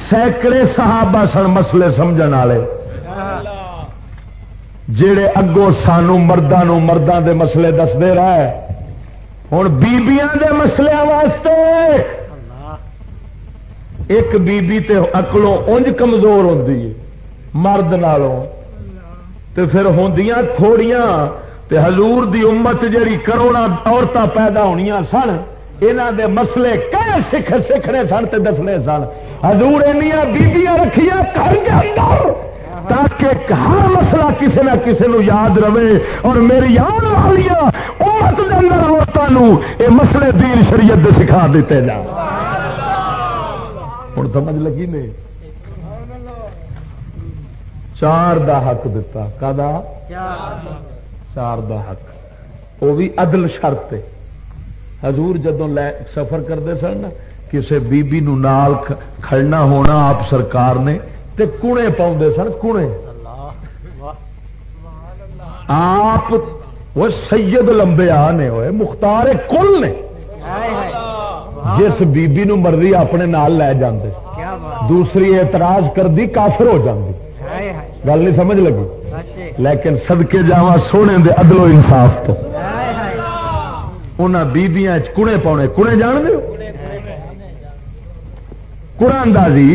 سینکڑے صحابہ سن مسئلے سمجھ والے۔ جڑے اگوں سانو مردوں مردوں دے مسئلے دستے رہے ہوں بیبیاں دے مسئلے واسطے۔ ایک بیبی تے اکلوں انج کمزور ہوتی ہے، مرد نالوں۔ تے پھر ہوندیاں تھوڑیاں، تے حضور دی امت جڑی کروڑا عورتیں پیدا ہونیاں سن یہاں دے مسئلے کہ سکھ سیکھنے سن تے دسنے سن؟ حضور اینیاں بیبیاں رکھیاں گھر کے اندر تاکہ ہر مسئلہ کسی نہ کسی نو یاد رہے اور میری آن والی امت کے اندر عورتوں یہ مسئلے دین شریعت دے سکھا دیتے جا ہوں سمجھ لگی نہیں؟ چار دا حق دتا کا چار دا حق۔ وہ بھی عدل شرط ہے۔ حضور جدو سفر کرتے سن کسی بیبی نو نال کھڑنا ہونا آپ سرکار نے، تے کنے پاؤں سن، کنے؟ آپ، وہ سید لمبے آ نے ہوئے مختار کل نے۔ جس بیبی نو مرضی اپنے نال لے جاندے۔ دوسری اعتراض کر دی کافر ہو جاندی گل نہیں سمجھ لگی؟ لیکن سدکے جا سونے دے عدل و انصاف تو۔ ان بیبیاں کڑے پاؤنے کڑے جان دو کڑا اندازی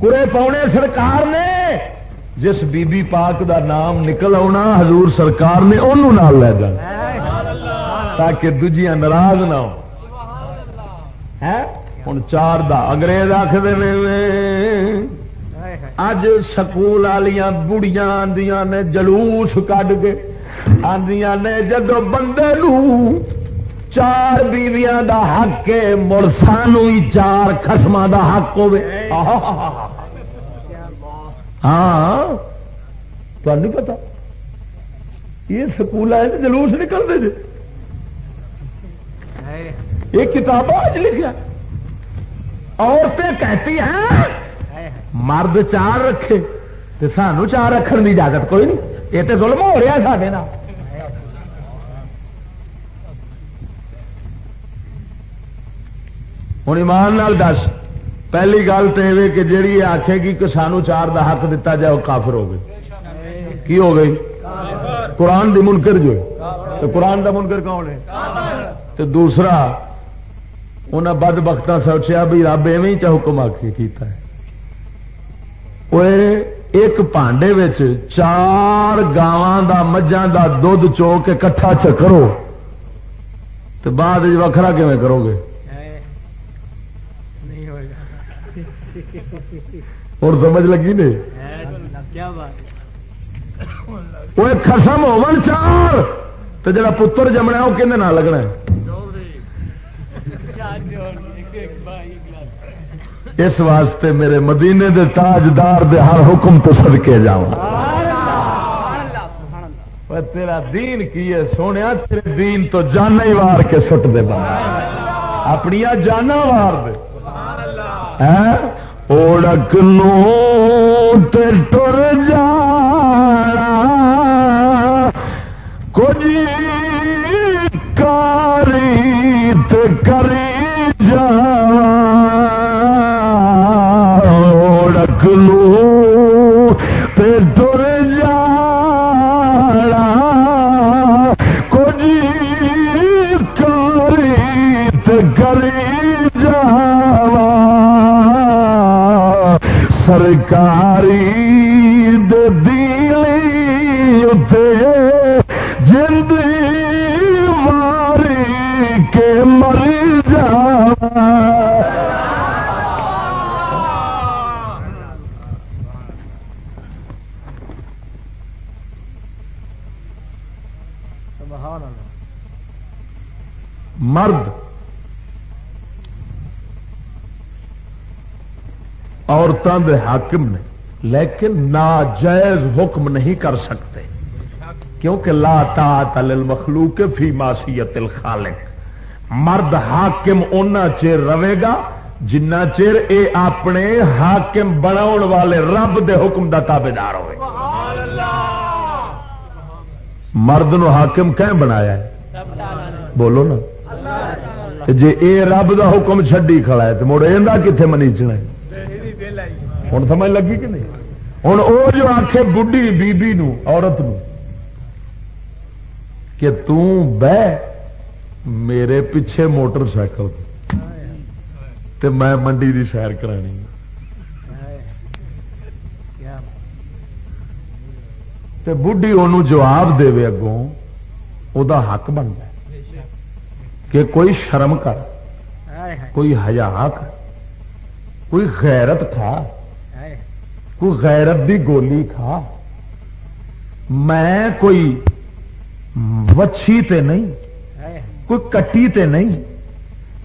کڑے پاؤنے سرکار نے جس بی بی پاک دا نام نکل آنا حضور سرکار نے انہوں نال لے جانا تاکہ دجیاں ناراض نہ ہو ہوں چار دا انگریز آخر اج سکول والیا بڑیاں آدیاں نے جلوس کڈ کے آدیاں نے جدو بندے چار بیویاں دا حق ہے مڑ سانو ہی چار خسم دا حق ہو ہاں نہیں پتا یہ سکول آئے جلوس نکلتے جی یہ کتاب آج لکھا عورتیں کہتی ہیں، مرد چار رکھے تو سانو چار رکھنے کی اجازت کوئی نہیں۔ یہ تو ظلم ہو رہا سارے ہوں ایمان نال دس، پہلی گل تو یہ کہ جیڑی آخے گی کہ سانو چار دا حق دتا جائے، وہ کافر ہو گئی کی ہو گئی؟ قرآن دی منکر جو تو قرآن دا منکر کون ہے؟ تو دوسرا انہیں بد بخت سوچیا بھی رب ایویں چا حکم آخی کیتا ہے۔ وہ ایک پانڈے چار گاواں دا مجھاں دا دھد چو کے کٹھا چکرو تو بعد وکھرا کیون کرو گے اور سمجھ لگی نہیں وہ خسم ہو چار تو جا پتر جمنا وہ کہ لگنا اس واسطے میرے مدینے دے تاجدار دے ہر حکم تو سدکے جا تیرا دین کی ہے؟ سونے تیرے دین تو جانا ہی وار کے سٹ دے بنا اپنی جانا وار دے۔ ہاں؟ اوڑک نو ٹر جا کچھ کاری کری کری جا سرکاری عورتوں کے حاکم نے، لیکن ناجائز حکم نہیں کر سکتے، کیونکہ لا تا تل مخلوق فی ماسیت الخالق۔ مرد حاکم اونا چیر رہے گا، جنہ چیر اے اپنے حاکم بناؤ والے رب دے حکم دا تابے دار ہوئے۔ مرد نو حاکم کہیں بنایا ہے؟ بولو نا۔ جی اے رب دا حکم چڈی کھڑا ہے تو مڑ یہ کتنے منیچنا ہے؟ ہوں سمجھ لگی کہ نہیں؟ ہوں وہ جو آخ بڑھی بیبی نو عورت نو کہ بہ میرے پیچھے موٹر سائیکل تے۔ میں منڈی دی سیر کرانی۔ تے بڑھی ان جواب دے اگوں دا حق بنتا کہ کوئی شرم کر کوئی ہزار کر کوئی غیرت کھا۔ کوئی غیرت دی گولی کھا میں کوئی وچھی تے نہیں کوئی کٹی تے نہیں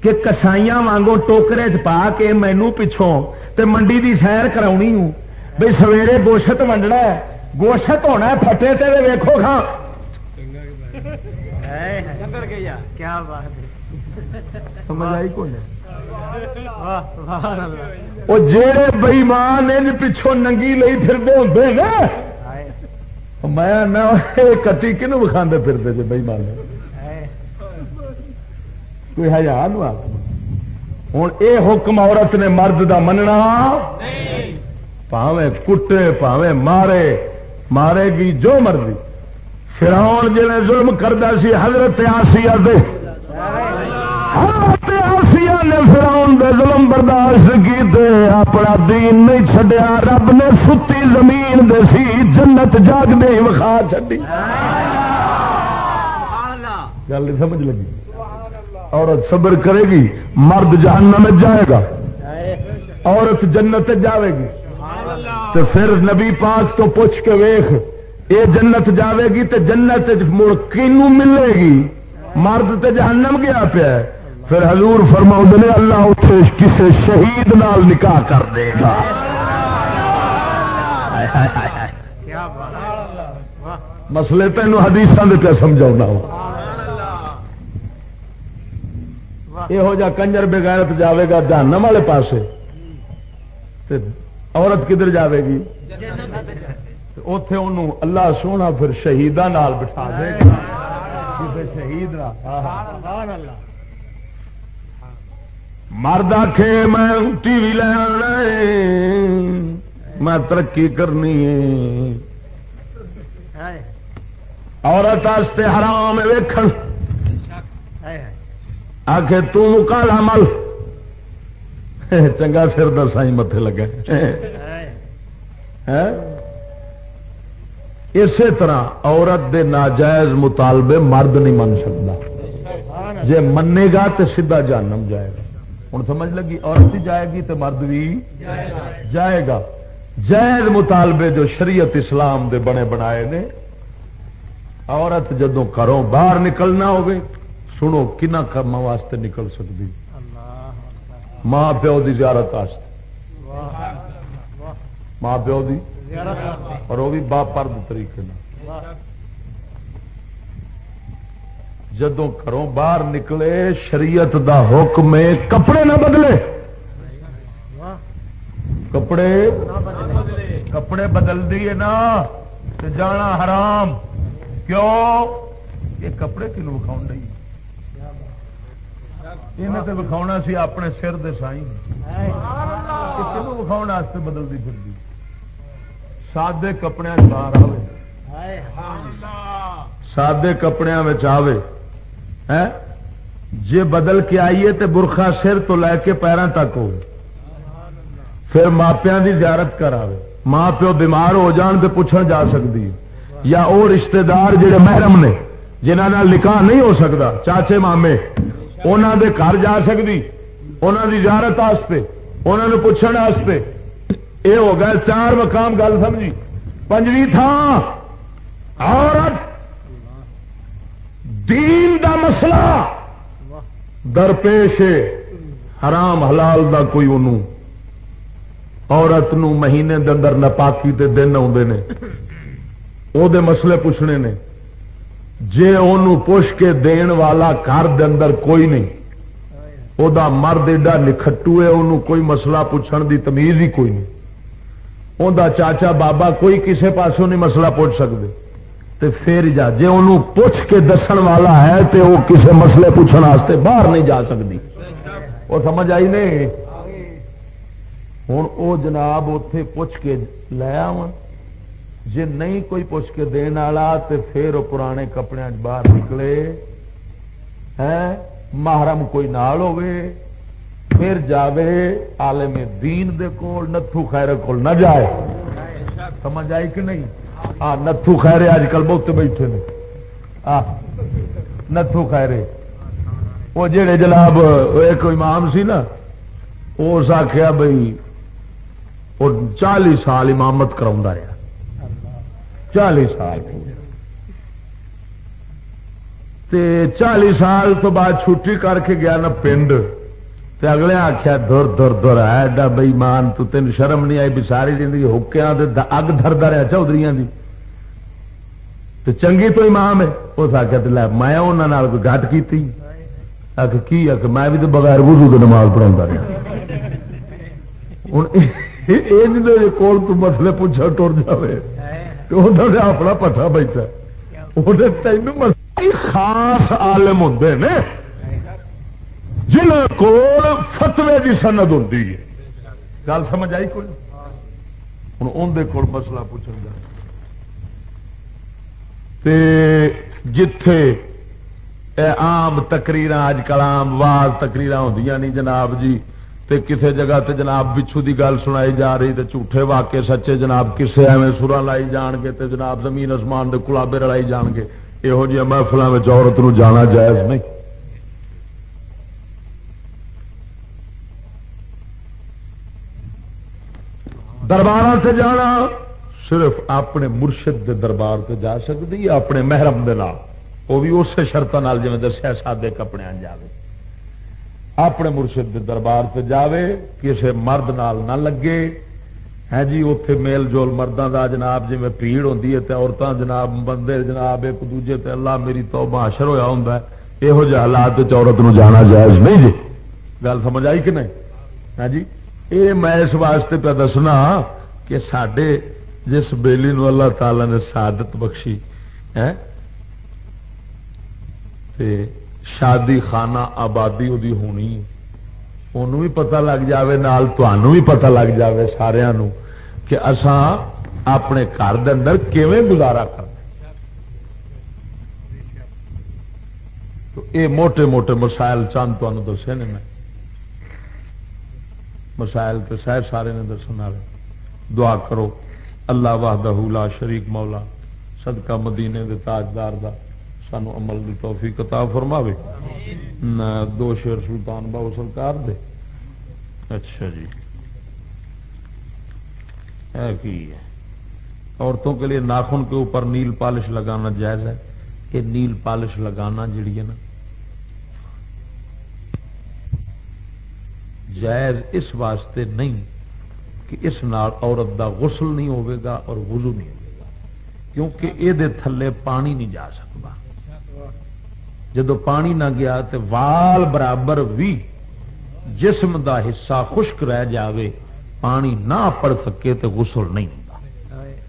کہ کسائیاں وانگو ٹوکرے چ پا کے مینو پچھوں تے منڈی دی سیر کرانی ہوں۔ بھائی سویرے گوشت ونڈنا ہے گوشت ہونا پھٹے تے ویکھو کھا۔ کیا سمجھ آئی کون وہ جڑے بئیمان ان پچھوں ننگی لئی پھرتے ہوتے نا میں کٹی کنو وکھا پھرتے جی بئیمان۔ کوئی ہزار آپ؟ ہوں یہ حکم عورت نے مرد دا مننا۔ پاوے کٹے پاوے مارے مارے گی جو مرضی۔ فراؤن جی ظلم کرتا سی حضرت آسیا دے۔ حضرت آسیا نے ظلم برداشت کیتے، اپنا دین نہیں چھڈیا، رب نے ستی زمین دے سی، جنت جاگ دے وکھا چڈی گل سمجھ لگی۔ عورت صبر کرے گی، مرد جہنم میں جائے گا۔ عورت جنت جاوے گی۔ تو پھر نبی پاک تو پوچھ کے ویخ یہ جنت جاوے گی تو جنت مڑ کینو ملے گی؟ مرد تے جہنم گیا پیا پھر حضور فرما نے اللہ اتنے کسی شہید نال نکاح کر دے گا۔ مسلے تین حدیث پہ سمجھا یہو جا کنجر بغیرت جاوے گا جہنم والے پاسے عورت کدھر جاوے گی؟ اتے انہوں اللہ سونا پھر شہیدان بٹھا دے گا۔ شہید مرد آخ میں ٹی وی لے میں ترقی کرنی ہے۔ عورت حرام ویخ آخ تالا مل۔ چنگا سر دسائی متے لگا۔ اسی طرح عورت دے ناجائز مطالبے مرد نہیں من سکتا۔ جی منے گا تو سیدا جانم جائے گا۔ ہوں سمجھ لگی، عورت ہی جائے گی تو مرد بھی جائے گا۔ جائز مطالبے جو شریعت اسلام دے بنے بنائے نے، عورت جدو کرو باہر نکلنا ہوگی، سنو کنا کرم واسطے نکل سکتی۔ ماں پیو کی زیارت ماں پیو کی اور وہ بھی با پرد طریقے جدو گھروں باہر نکلے، شریعت دا حکم کپڑے نہ بدلے۔ کپڑے کپڑے بدل دیے نا جانا حرام۔ کیوں؟ یہ کپڑے کنو وکھاؤ نہیں یہ تو وکھاؤنا سی اپنے سر دے سائی کنو وکھاؤ بدلتی پھر سادے کپڑے باہر آئے سادے کپڑے آئے جے بدل کے آئیے تو برخا سر تو لے کے پیروں تک ہو۔ پھر ماپیا کی زیارت کرا ماں پیو بیمار ہو جان تو پوچھنے جا سکتی یا وہ رشتے دار جہے محرم نے جنہ نکاح نہیں ہو سکتا چاچے مامے انہوں دے گھر جا سکتی انہوں دی زیارت انہوں نے پوچھنے یہ ہو گیا چار مقام گل سمجھی۔ پنجویں تھان عورت، دین مسئلہ درپیش حرام حلال دا کوئی انہوں عورت نو مہینے دے اندر نپاکی تے دن آتے نے۔ وہ مسئلے پوچھنے نے۔ جے انہوں پوچھ کے دین والا گھر دے اندر کوئی نہیں۔ وہ مرد ایڈا نکھٹو ہے انہوں کوئی مسئلہ پوچھن دی تمیز ہی کوئی نہیں۔ انہ چاچا بابا کوئی کسے پاسوں نہیں مسئلہ پوچھ سکتے تو پھر جا جی انہوں پوچھ کے دسن والا ہے تو وہ کسے مسئلے پوچھنے باہر نہیں جا سکتی وہ سمجھ آئی نہیں؟ ہوں وہ جناب اتے پوچھ کے لیا جی نہیں کوئی پوچھ کے دن والا تو پھر وہ پرانے کپڑے باہر نکلے۔ ہے؟ محرم کوئی نال ہوئے پھر جاوے عالم دین دے کول، نتھو خیر کول نہ جائے۔ سمجھ آئی کہ نہیں؟ آ، نتھو خیرے اج کل بہت بیٹھے نے۔ نتھو خیرے۔ وہ جڑے جناب، ایک امام سی نا اس آخیا بھائی وہ چالی سال امامت کرا رہا چالی سال تے چالی سال تو بعد چھٹی کر کے گیا نا پنڈ۔ تے اگلے آخیا دور دور دور ہے ایڈا بئی مان تو تین شرم نہیں آئی بھی ساری زندگی حکیا اگ دردا رہا چودھری دی۔ تو چنگی تو امام ہے۔ اس آخیا تو لے، میں انہوں کوئی گٹ کی آ کی؟ آ میں بھی تو بغیر وضو کے نماز پڑھا رہا ہوں جی کول تو مسئلے پوچھا ٹر جائے تو انہوں نے اپنا پٹھا بیٹھا۔ انہیں تین خاص عالم ہوں نے۔ جن کو فتوے کی سند ہوں گل سمجھ آئی کوئی؟ ہوں اندر کول مسئلہ پوچھ گا جتھے آم تقریر اج کل آم واز تقریر ہوں نہیں جناب جی تے کسے جگہ تے جناب بچھو دی گل سنائی جا رہی، تے جھوٹے واقع سچے جناب کسے ایویں سورا لائی جان گے، تے جناب زمین آسمان دے کلابے رلائی جان گے۔ یہو جی محفل میں عورت نو جانا جائز نہیں۔ دربار سے جانا صرف اپنے مرشد دے دربار سے جا سکتی اپنے محرم دے نال؟ وہ بھی اسی شرط جی دسیا سادے کپڑے جائے اپنے مرشد دے دربار سے جاوے کسی مرد نال نہ لگے۔ ہے جی اتے میل جول مردوں کا جناب جی میں پیڑ ہوتی ہے عورتیں جناب، بندے جناب، ایک دوجے تے اللہ میری تو باشر ہوا ہوں یہو جہ حالات عورت نو جانا جائز نہیں جی۔ گل سمجھ آئی کہ نہیں؟ ہاں جی یہ میں اس واسطے پہ دسنا کہ سڈے جس بےلی نو اللہ تعالی نے سعادت بخشی ہے شادی خانہ آبادی وہ ہونی۔ انہوں بھی پتہ لگ جائے نال بھی پتہ لگ جائے سارا کہ اسان اپنے گھر دے اندر کیویں گزارا کرنا۔ تو اے موٹے موٹے مسائل چند تمہیں دسے نے میں۔ مسائل تو سہ سارے نے دسن والے۔ دعا کرو۔ اللہ واہدہ لا شریک مولا، صدقہ مدینے دے تاجدار دا، سانو عمل دی توفیق عطا فرماوے۔ دو شیر سلطان باؤ سرکار دے۔ اچھا جی۔ کی ہے؟ عورتوں کے لیے ناخن کے اوپر نیل پالش لگانا جائز ہے؟ کہ نیل پالش لگانا جڑی ہے نا؟ جائز اس واسطے نہیں کہ اس نال عورت دا غسل نہیں ہوگا اور وضو نہیں ہوگا کیونکہ یہ تھلے پانی نہیں جا سکتا۔ جدو پانی نہ گیا تو وال برابر بھی جسم دا حصہ خشک رہ جاوے، پانی نہ پڑ سکے تو غسل نہیں ہوتا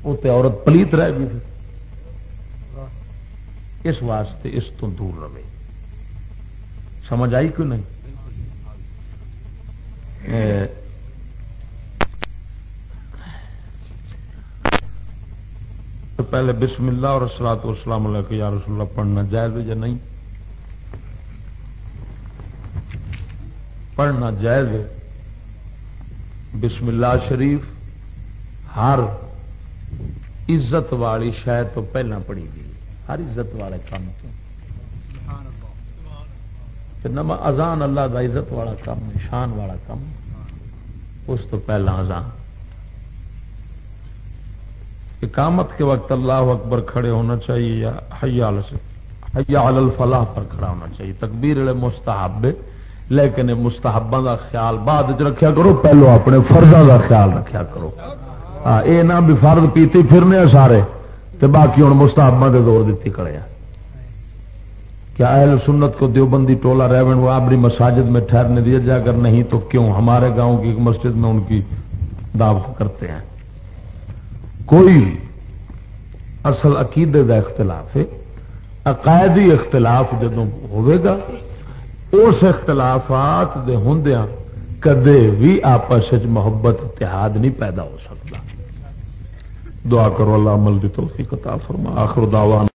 وہ تو عورت پلیت رہ گئی اس واسطے اس تو دور رہے۔ سمجھ آئی کیوں نہیں؟ پہلے بسم اللہ اور اسلام اسلام علیہ یا رسول اللہ، پڑھنا جائز یا نہیں؟ پڑھنا جائز بسم اللہ شریف، ہر عزت والی شاید تو پہلے پڑھی گئی۔ ہر عزت والے کام تو۔ نما ازان اللہ دا عزت والا کام شان والا کام اس تو پہلا ازان اقامت کے وقت اللہ اکبر کھڑے ہونا چاہیے یا حیال سے حیا الفلاح پر کھڑا ہونا چاہیے۔ تکبیر مستحب لیکن مستحبا کا خیال بعد چ رکھیا کرو، پہلو اپنے فردوں کا خیال رکھیا کرو۔ ہاں یہ نہ بھی فرد پیتی پھرنے سارے تو باقی ہوں مستحبا کے دور دیتی کڑے کیا اہل سنت کو دیوبندی ٹولا ریون وہ اپنی مساجد میں ٹھہرنے دیا جائے اگر نہیں، تو کیوں ہمارے گاؤں کی ایک مسجد میں ان کی دعوت کرتے ہیں؟ کوئی اصل عقیدے کا اختلاف ہے، عقائدی اختلاف جدو ہوئے گا، اس اختلافات دے ہندیا کدے بھی آپس محبت، اتحاد نہیں پیدا ہو سکتا۔ دعا کرو اللہ عمل کی توفیق عطا فرما آخر دعوان